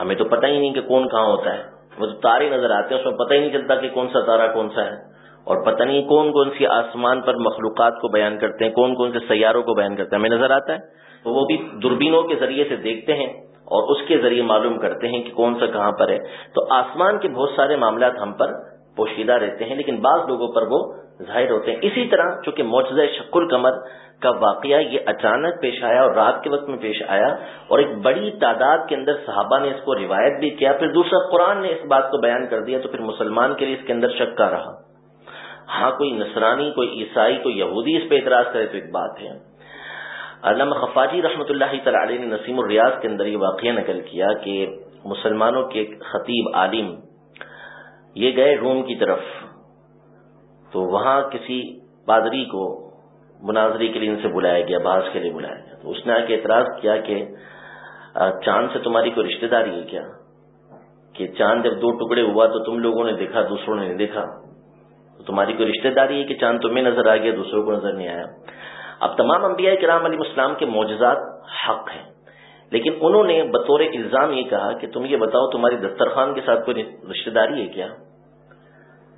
ہمیں تو پتہ ہی نہیں کہ کون کہاں ہوتا ہے۔ وہ تو تارے نظر آتے ہیں، اس میں پتہ ہی نہیں چلتا کہ کون سا تارا کون سا ہے۔ اور پتہ نہیں کون کون سی آسمان پر مخلوقات کو بیان کرتے ہیں، کون کون سے سیاروں کو بیان کرتے ہیں۔ ہمیں نظر آتا ہے۔ تو وہ بھی دوربینوں کے ذریعے سے دیکھتے ہیں اور اس کے ذریعے معلوم کرتے ہیں کہ کون سا کہاں پر ہے۔ تو آسمان کے بہت سارے معاملات ہم پر پوشیدہ رہتے ہیں، لیکن بعض لوگوں پر وہ ظاہر ہوتے ہیں۔ اسی طرح چونکہ معجزہ شک القمر کا واقعہ یہ اچانک پیش آیا اور رات کے وقت میں پیش آیا اور ایک بڑی تعداد کے اندر صحابہ نے اس کو روایت بھی کیا۔ پھر دوسرا قرآن نے اس بات کو بیان کر دیا تو پھر مسلمان کے لیے اس کے اندر شک کا رہا۔ ہاں کوئی نصرانی، کوئی عیسائی، کوئی یہودی اس پہ اعتراض کرے تو ایک بات ہے۔ علامہ خفاجی رحمۃ اللہ تعالی نے نسیم الریاض کے اندر یہ واقعہ نقل کیا کہ مسلمانوں کے خطیب عالم یہ گئے روم کی طرف، تو وہاں کسی پادری کو مناظری کے لیے ان سے بلایا گیا باز کے لیے بلایا گیا۔ تو اس نے آ کے اعتراض کیا کہ چاند سے تمہاری کوئی رشتہ داری ہے کیا؟ کہ چاند جب دو ٹکڑے ہوا تو تم لوگوں نے دیکھا، دوسروں نے نہیں دیکھا۔ تمہاری کوئی رشتہ داری ہے کہ چاند تمہیں نظر آ گیا دوسروں کو نظر نہیں آیا؟ اب تمام انبیاء کرام علیہ السلام کے معجزات حق ہیں، لیکن انہوں نے بطور الزام یہ کہا کہ تم یہ بتاؤ، تمہاری دسترخوان کے ساتھ کوئی رشتہ داری ہے کیا؟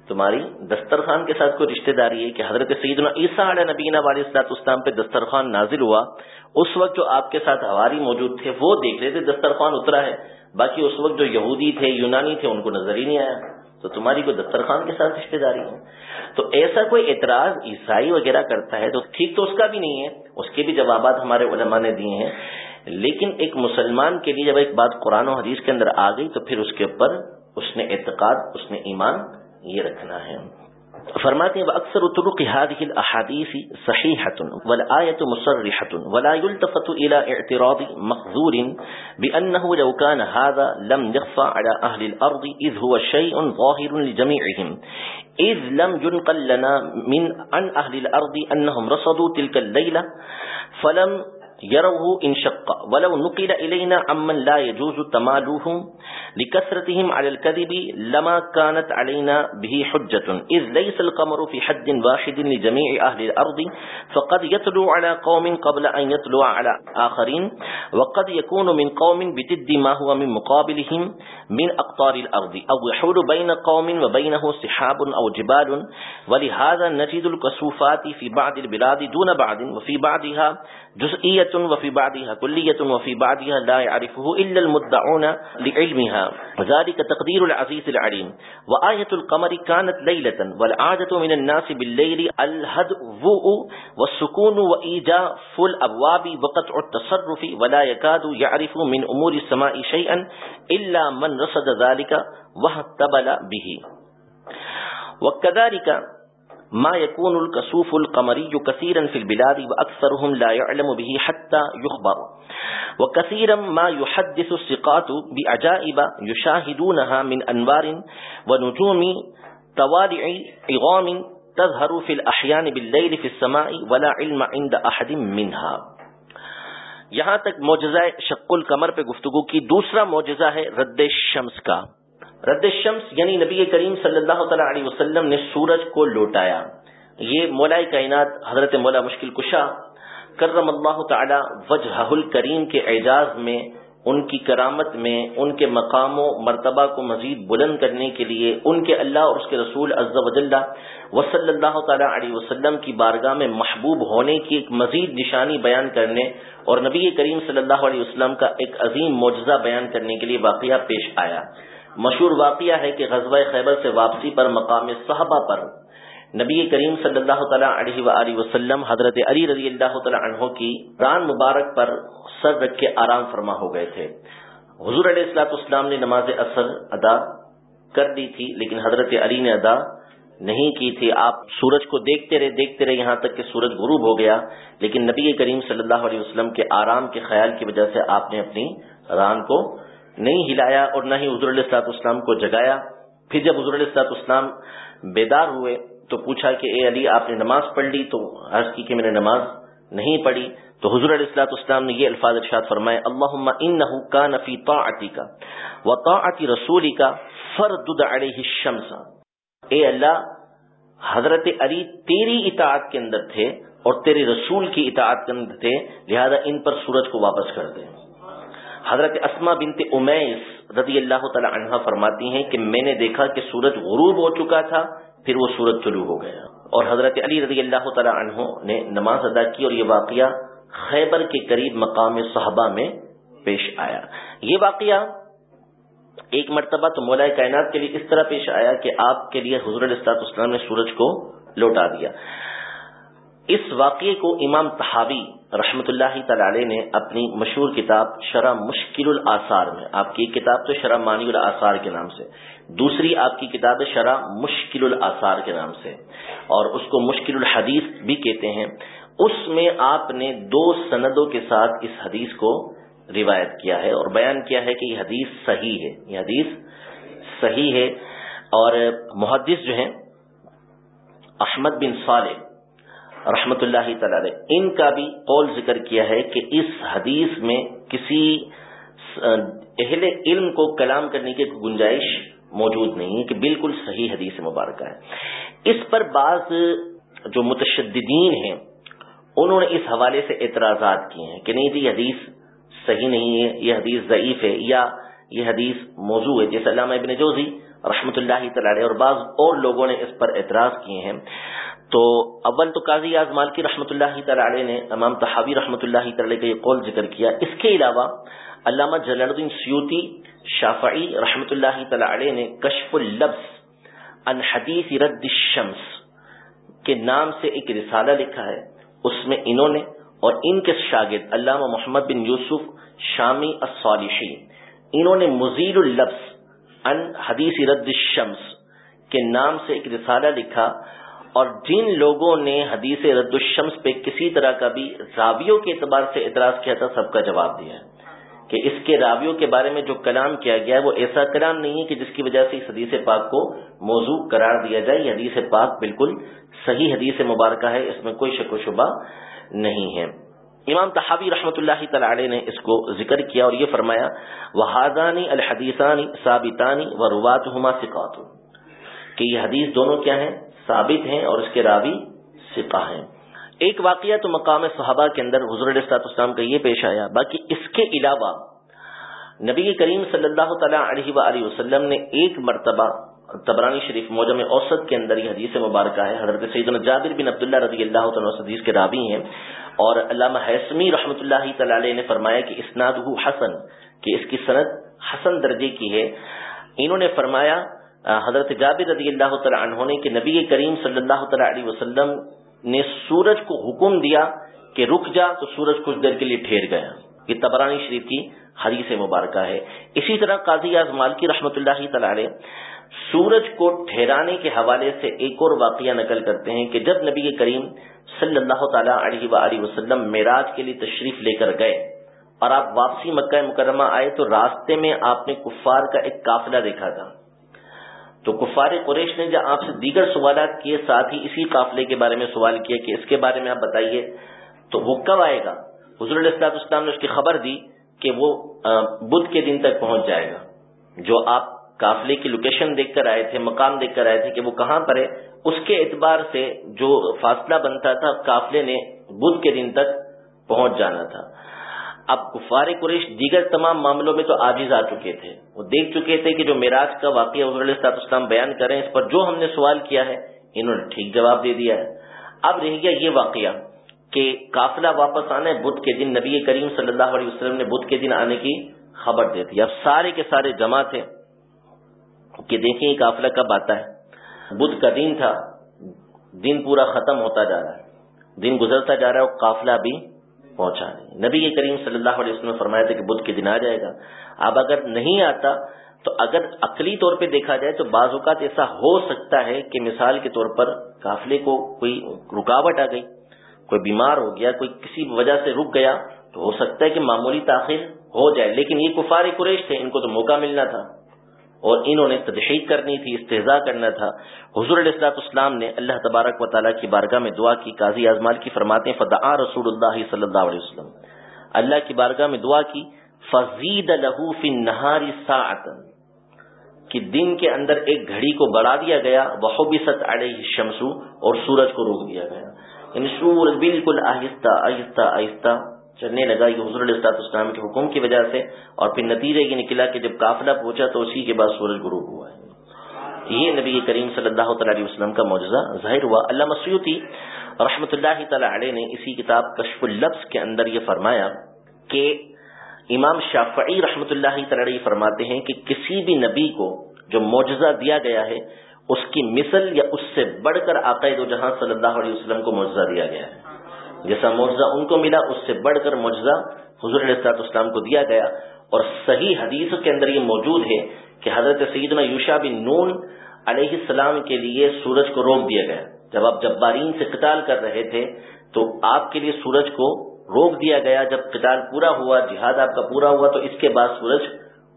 تمہاری دسترخوان کے ساتھ کوئی رشتہ داری ہے کہ حضرت سیدنا عیسیٰ علیہ نبینہ والی اسلط اسلام پہ دسترخوان نازل ہوا، اس وقت جو آپ کے ساتھ ہواری موجود تھے، وہ دیکھ رہے تھے دسترخوان اترا ہے، باقی اس وقت جو یہودی تھے، یونانی تھے، ان کو نظر ہی نہیں آیا۔ تو تمہاری کوئی دسترخوان کے ساتھ رشتے داری ہے تو ایسا کوئی اعتراض عیسائی وغیرہ کرتا ہے تو ٹھیک تو اس کا بھی نہیں ہے، اس کے بھی جوابات ہمارے علماء نے دیے ہیں۔ لیکن ایک مسلمان کے لیے جب ایک بات قرآن و حدیث کے اندر آ گئی تو پھر اس کے اوپر اس نے اعتقاد، اس نے ایمان یہ رکھنا ہے۔ فرماتے ہیں اکثر طرق هذه الاحاديث صحيحه والايه مصرحه ولا يلتفت الى اعتراض مخذور بانه لو كان هذا لم يخفى على اهل الارض اذ هو شيء ظاهر لجميعهم. اذ لم ينقل لنا من عن اهل الارض انهم رصدوا تلك الليله فلم يروه انشق ولو نقل الينا عمن لا يجوز تمالوهم لكثرتهم على الكذب لما كانت علينا به حجة. إذ ليس القمر في حد واحد لجميع أهل الأرض، فقد يتلو على قوم قبل أن يتلو على آخرين. وقد يكون من قوم بتد ما هو من مقابلهم من أقطار الأرض، أو يحول بين قوم وبينه سحاب أو جبال. ولهذا نجد الكسوفات في بعض البلاد دون بعض، وفي بعضها جزئية، وفي بعضها كلية، وفي بعضها لا يعرفه إلا المدعون لعلمها. وذلك تقدير العزيز العليم. وآية القمر كانت ليلة، والعادة من الناس بالليل الهدوء والسكون وإيجاف الأبواب وقطع التصرف ولا يكاد يعرف من أمور السماء شيئا إلا من رصد ذلك واهتبل به. وكذلك ما يكون الكسوف القمري كثيرا في البلاد وأكثرهم لا يعلم به حتى يخبر. وكثيرا ما يحدث الثقات بعجائب يشاهدونها من أنوار ونجوم توالع عظام تظهر في الأحيان بالليل في السماء ولا علم عند أحد منها. یہاں تک معجزہ شق القمر پہ گفتگو کی۔ دوسرا معجزہ ہے رد شمس کا۔ رد شمس یعنی نبی کریم صلی اللہ تعالی علیہ وسلم نے سورج کو لوٹایا۔ یہ مولا کائنات حضرت مولا مشکل کشا کرم اللہ تعالی وجہ الکریم کے اعجاز میں ان کی کرامت میں ان کے مقام و مرتبہ کو مزید بلند کرنے کے لیے ان کے اللہ اور اس کے رسول عز و جلہ وصلی اللہ تعالی علیہ وسلم کی بارگاہ میں محبوب ہونے کی ایک مزید نشانی بیان کرنے اور نبی کریم صلی اللہ علیہ وسلم کا ایک عظیم معجزہ بیان کرنے کے لیے واقعہ پیش آیا۔ مشہور واقعہ ہے کہ غزوہ خیبر سے واپسی پر مقام صحابہ پر نبی کریم صلی اللہ تعالیٰ علیہ وآلہ وسلم حضرت علی رضی اللہ تعالیٰ عنہ کی ران مبارک پر سر رکھ کے آرام فرما ہو گئے تھے۔ حضور علیہ السلاط اسلام نے نماز اثر ادا کر دی تھی، لیکن حضرت علی نے ادا نہیں کی تھی۔ آپ سورج کو دیکھتے رہے دیکھتے رہے یہاں تک کہ سورج غروب ہو گیا، لیکن نبی کریم صلی اللہ علیہ وسلم کے آرام کے خیال کی وجہ سے آپ نے اپنی ران کو نہیں ہلایا اور نہ ہی حضور علیہ السلاط اسلام کو جگایا۔ پھر جب حضور علیہ السلاط اسلام بیدار ہوئے تو پوچھا کہ اے علی، آپ نے نماز پڑھ لی تو عرض کی کہ میں نے نماز نہیں پڑھی تو حضور علیہ السلاط اسلام نے یہ الفاظ ارشاد فرمائے اللہ ان کا نفی طاعتی کا و طاعتی رسولی کا فرد علیہ الشمس. اے اللہ، حضرت علی تیری اطاعت کے اندر تھے اور تیرے رسول کی اطاعت کے اندر تھے، لہذا ان پر سورج کو واپس کر دیں حضرت اسما بنت امیس رضی اللہ تعالی عنہ فرماتی ہیں کہ میں نے دیکھا کہ سورج غروب ہو چکا تھا، پھر وہ سورج طلوع ہو گیا۔ اور حضرت علی رضی اللہ تعالی عنہ نے نماز ادا کی اور یہ واقعہ خیبر کے قریب مقام صحابہ میں پیش آیا۔ یہ واقعہ ایک مرتبہ تو مولا کائنات کے لیے اس طرح پیش آیا کہ آپ کے لیے حضور السلاط اسلام نے سورج کو لوٹا دیا۔ اس واقعے کو امام تحاوی رحمت اللہ تعالی نے اپنی مشہور کتاب شرح مشکل الاثار میں، آپ کی کتاب تو شرح مانی الاثار کے نام سے، دوسری آپ کی کتاب شرح مشکل الاثار کے نام سے، اور اس کو مشکل الحدیث بھی کہتے ہیں، اس میں آپ نے دو سندوں کے ساتھ اس حدیث کو روایت کیا ہے اور بیان کیا ہے کہ یہ حدیث صحیح ہے، یہ حدیث صحیح ہے، اور محدث جو ہیں، احمد بن صالح رحمت اللہ تعالی ان کا بھی قول ذکر کیا ہے کہ اس حدیث میں کسی اہل علم کو کلام کرنے کی گنجائش موجود نہیں ہے، کہ بالکل صحیح حدیث مبارکہ ہے۔ اس پر بعض جو متشددین ہیں، انہوں نے اس حوالے سے اعتراضات کیے ہیں کہ نہیں جی حدیث صحیح نہیں ہے، یہ حدیث ضعیف ہے یا یہ حدیث موضوع ہے۔ جیسے علامہ ابن جوزی رحمۃ اللہ تعالی اور بعض اور لوگوں نے اس پر اعتراض کیے ہیں۔ تو اول تو قاضی اعظم مالکی رحمۃ اللہ تعالی نے امام تحابی رحمۃ اللہ تعالی کا یہ قول ذکر کیا۔ اس کے علاوہ علامہ جلال الدین سیوتی شافعی رحمۃ اللہ تعالی نے کشف اللبس ان حدیث رد الشمس کے نام سے ایک رسالہ لکھا ہے۔ اس میں انہوں نے اور ان کے شاگرد علامہ محمد بن یوسف شامی الصالحی، انہوں نے مزید اللفظ ان حدیث رد الشمس کے نام سے ایک رسالہ لکھا۔ اور جن لوگوں نے حدیث رد الشمس پہ کسی طرح کا بھی راویوں کے اعتبار سے اعتراض کیا تھا، سب کا جواب دیا کہ اس کے راویوں کے بارے میں جو کلام کیا گیا ہے، وہ ایسا کلام نہیں ہے کہ جس کی وجہ سے اس حدیث پاک کو موضوع قرار دیا جائے۔ یہ حدیث پاک بالکل صحیح حدیث مبارکہ ہے، اس میں کوئی شک و شبہ نہیں ہے۔ امام تحابی رحمۃ اللہ تعالی نے اس کو ذکر کیا اور یہ فرمایا وہ الحدیثانی ثابتانی و روات ہما کہ یہ حدیث دونوں کیا ہیں؟ ثابت ہیں اور اس کے راوی سپا ہیں۔ ایک واقعہ تو مقام صحابہ کے اندر حضور علیہ اسلام کا یہ پیش آیا، باقی اس کے علاوہ نبی کریم صلی اللہ تعالی علیہ وآلہ وسلم نے ایک مرتبہ تبرانی شریف موجم اوسط کے اندر یہ حدیث مبارکہ ہے، حضرت سیدنا جابر بن عبداللہ رضی اللہ تعالیٰ حدیث کے رابی ہیں۔ اور علامہ حسمی رحمۃ اللہ تعالی نے فرمایا کہ اسناد حسن، کہ اس کی صنعت حسن درجے کی ہے۔ انہوں نے فرمایا حضرت جابر رضی اللہ تعالیٰ عنہ نے کہ نبی کریم صلی اللہ تعالیٰ علیہ وسلم نے سورج کو حکم دیا کہ رک جا، تو سورج کچھ دیر کے لیے ٹھہر گیا۔ یہ تبرانی شریف کی حدیث مبارکہ ہے۔ اسی طرح قاضی اعظمال کی رحمۃ اللہ تعالی سورج کو ٹھہرانے کے حوالے سے ایک اور واقعہ نقل کرتے ہیں کہ جب نبی کریم صلی اللہ تعالی علیہ وآلہ وسلم معراج کے لیے تشریف لے کر گئے اور آپ واپسی مکہ مکرمہ آئے تو راستے میں آپ نے کفار کا ایک قافلہ دیکھا تھا۔ تو کفار قریش نے جب آپ سے دیگر سوالات کیے، ساتھ ہی اسی قافلے کے بارے میں سوال کیا کہ اس کے بارے میں آپ بتائیے، تو وہ کب آئے گا؟ حضور علیہ اسلام نے اس کی خبر دی کہ وہ بدھ کے دن تک پہنچ جائے گا۔ جو آپ قافلے کی لوکیشن دیکھ کر آئے تھے، مقام دیکھ کر آئے تھے کہ وہ کہاں پر ہے، اس کے اعتبار سے جو فاصلہ بنتا تھا، قافلے نے بدھ کے دن تک پہنچ جانا تھا۔ اب کفار قریش دیگر تمام معاملوں میں تو آجیز آ چکے تھے۔ وہ دیکھ چکے تھے کہ جو میراج کا واقعہ حضور علیہ اسلام بیان کریں، اس پر جو ہم نے سوال کیا ہے، انہوں نے ٹھیک جواب دے دیا ہے۔ اب رہ گیا یہ واقعہ کہ قافلہ واپس آنا ہے، بدھ کے دن نبی کریم صلی اللہ علیہ وسلم نے بدھ کے دن آنے کی خبر دے دی۔ اب سارے کے سارے جمع تھے کہ دیکھیں، یہ قافلہ کب آتا ہے۔ بدھ کا دن تھا، دن پورا ختم ہوتا جا رہا ہے، دن گزرتا جا رہا ہے اور قافلہ بھی پہنچا نہیں نبی کریم صلی اللہ علیہ وسلم نے فرمایا تھا کہ بدھ کے دن آ جائے گا۔ اب اگر نہیں آتا تو اگر عقلی طور پہ دیکھا جائے تو بعض اوقات ایسا ہو سکتا ہے کہ مثال کے طور پر قافلے کو کوئی رکاوٹ آ گئی، کوئی بیمار ہو گیا، کوئی کسی وجہ سے رک گیا تو ہو سکتا ہے کہ معمولی تاخیر ہو جائے۔ لیکن یہ کفار قریش تھے، ان کو تو موقع ملنا تھا۔ اور انہوں نے تدہید کرنی تھی، استحضاء کرنا تھا۔ حضور علیہ اسلام نے اللہ تبارک و تعالیٰ کی بارگاہ میں دعا کی، قاضی اعظمال کی فرماتے فدا رسول اللہ صلی اللہ علیہ وسلم اللہ کی بارگاہ میں دعا کی فضید فی نہاری ساعتن کہ دن کے اندر ایک گھڑی کو بڑھا دیا گیا وہ بھی ست علیہ شمسو اور سورج کو روک دیا گیا۔ یعنی سورج بالکل آہستہ آہستہ آہستہ چلنے لگا یہ حضور علیہ اسلام کے حکم کی وجہ سے اور پھر نتیجہ یہ نکلا کہ جب قافلہ پہنچا تو اسی کے بعد سورج غروب ہوا ہے۔ یہ نبی کریم صلی اللہ تعالی علیہ وسلم کا معجزہ ظاہر ہوا۔ اللہ مسیوتی رحمۃ اللہ تعالی علیہ نے اسی کتاب کشف اللفظ کے اندر یہ فرمایا کہ امام شافعی رحمۃ اللہ تعالی فرماتے ہیں کہ کسی بھی نبی کو جو معجزہ دیا گیا ہے، اس کی مثل یا اس سے بڑھ کر عقائد و جہاں صلی اللہ علیہ وسلم کو معجزہ دیا گیا ہے۔ جیسا معجزہ ان کو ملا، اس سے بڑھ کر معجزہ حضور علیہ السلاط اسلام کو دیا گیا۔ اور صحیح حدیث کے اندر یہ موجود ہے کہ حضرت سیدنا یوشا بن نون علیہ السلام کے لیے سورج کو روک دیا گیا۔ جب آپ جبارین سے قتال کر رہے تھے، تو آپ کے لیے سورج کو روک دیا گیا۔ جب قتال پورا ہوا، جہاد آپ کا پورا ہوا، تو اس کے بعد سورج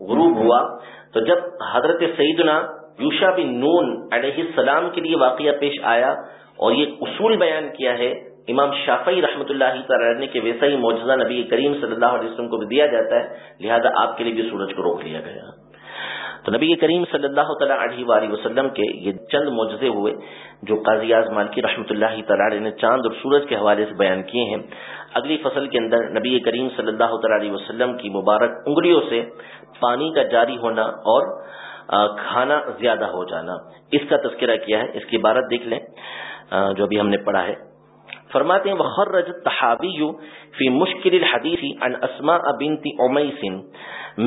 غروب ہوا۔ تو جب حضرت سیدنا یوشا بن نون علیہ السلام کے لیے واقعہ پیش آیا اور یہ اصول بیان کیا ہے امام شافعی رحمۃ اللہ تعالی کے ویسا ہی موجودہ نبی کریم صلی اللہ علیہ وسلم کو بھی دیا جاتا ہے، لہذا آپ کے لیے بھی سورج کو روک لیا گیا۔ تو نبی کریم صلی اللہ تعالیٰ علیہ وآلہ وسلم کے یہ چند معجزے ہوئے، جو قاضی اعظم مالکی رحمۃ اللہ تعالی نے چاند اور سورج کے حوالے سے بیان کیے ہیں۔ اگلی فصل کے اندر نبی کریم صلی اللہ تعالی علیہ وسلم کی مبارک انگلیوں سے پانی کا جاری ہونا اور کھانا زیادہ ہو جانا۔ اس کا تذکرہ کیا ہے، اس کی عبارت دیکھ لیں جو ابھی ہم نے پڑھا ہے۔ فرماتے ہیں، وخرج التحابی فی مشکل الحدیث عن اسماء بنت عمیس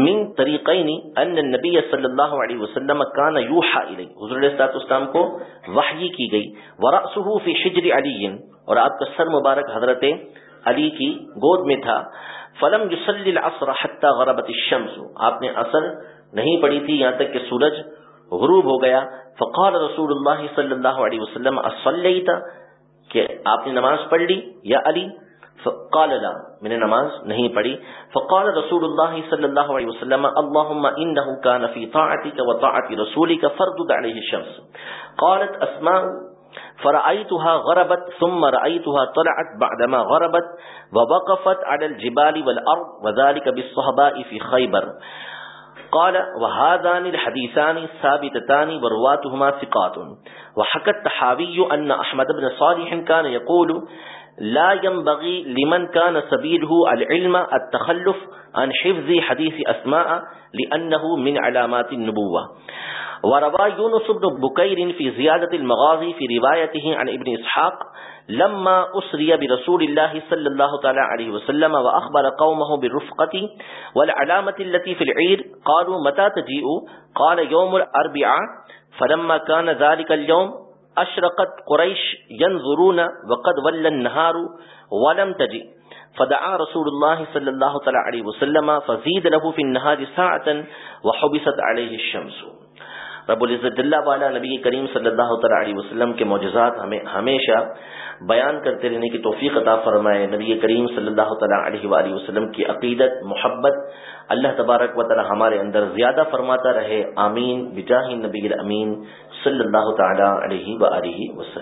من طریقین ان النبی صلی اللہ علیہ وسلم کان یوحا الی حضور علیہ الصلوۃ والسلام کو وحی کی گئی وراسه فی حجر علی. اور آپ کا سر مبارک حضرت علی کی گود میں تھا، فلم یصلی العصر حتى غربت الشمس. آپ نے عصر نہیں پڑی تھی، یہاں تک کہ سورج غروب ہو گیا۔ فقال رسول اللہ صلی اللہ علیہ وسلم، اصلیت کہ آپ نے نماز پڑھ لی یا علی؟ فقال لا، میں نے نماز نہیں پڑھی۔ فقال رسول اللہ صلی اللہ علیہ وسلم اللهم انه كان في طاعتك وطاعه رسولك فردد عليه الشمس۔ قالت اسماء فرأيتها غربت، ثم رأيتها طلعت بعدما غربت، ووقفت على الجبال والأرض وذلك بالصحباء في خيبر قال، وهذان الحديثان ثابتتان ورواتهما ثقات۔ وحكى التحاوي أن أحمد بن صالح كان يقول لا ينبغي لمن كان سبيله العلم التخلف عن حفظ حديث أسماء لأنه من علامات النبوة. وروا يونس بن بكير في زيادة المغازي في روايته عن ابن إسحاق لما أسري برسول الله صلى الله تعالى عليه وسلم وأخبر قومه بالرفقة والعلامة التي في العير، قالوا متى تجيء؟ قال يوم الأربعاء، فلما كان ذلك اليوم أشرقت قريش ينظرون وقد ولى النهار ولم تجئ. فدعا رسول الله صلى الله تعالى عليه وسلم فزيد له في النهار ساعة وحبست عليه الشمس. رب العزت اللہ والا نبی کریم صلی اللہ تعالیٰ علیہ وسلم کے معجزات ہمیں ہمیشہ بیان کرتے رہنے کی توفیق عطا فرمائے۔ نبی کریم صلی اللہ تعالیٰ علیہ وآلہ وسلم کی عقیدت، محبت اللہ تبارک و تعالیٰ ہمارے اندر زیادہ فرماتا رہے۔ آمین۔ بجاہ نبی الامین صلی اللہ تعالیٰ علیہ وآلہ وسلم۔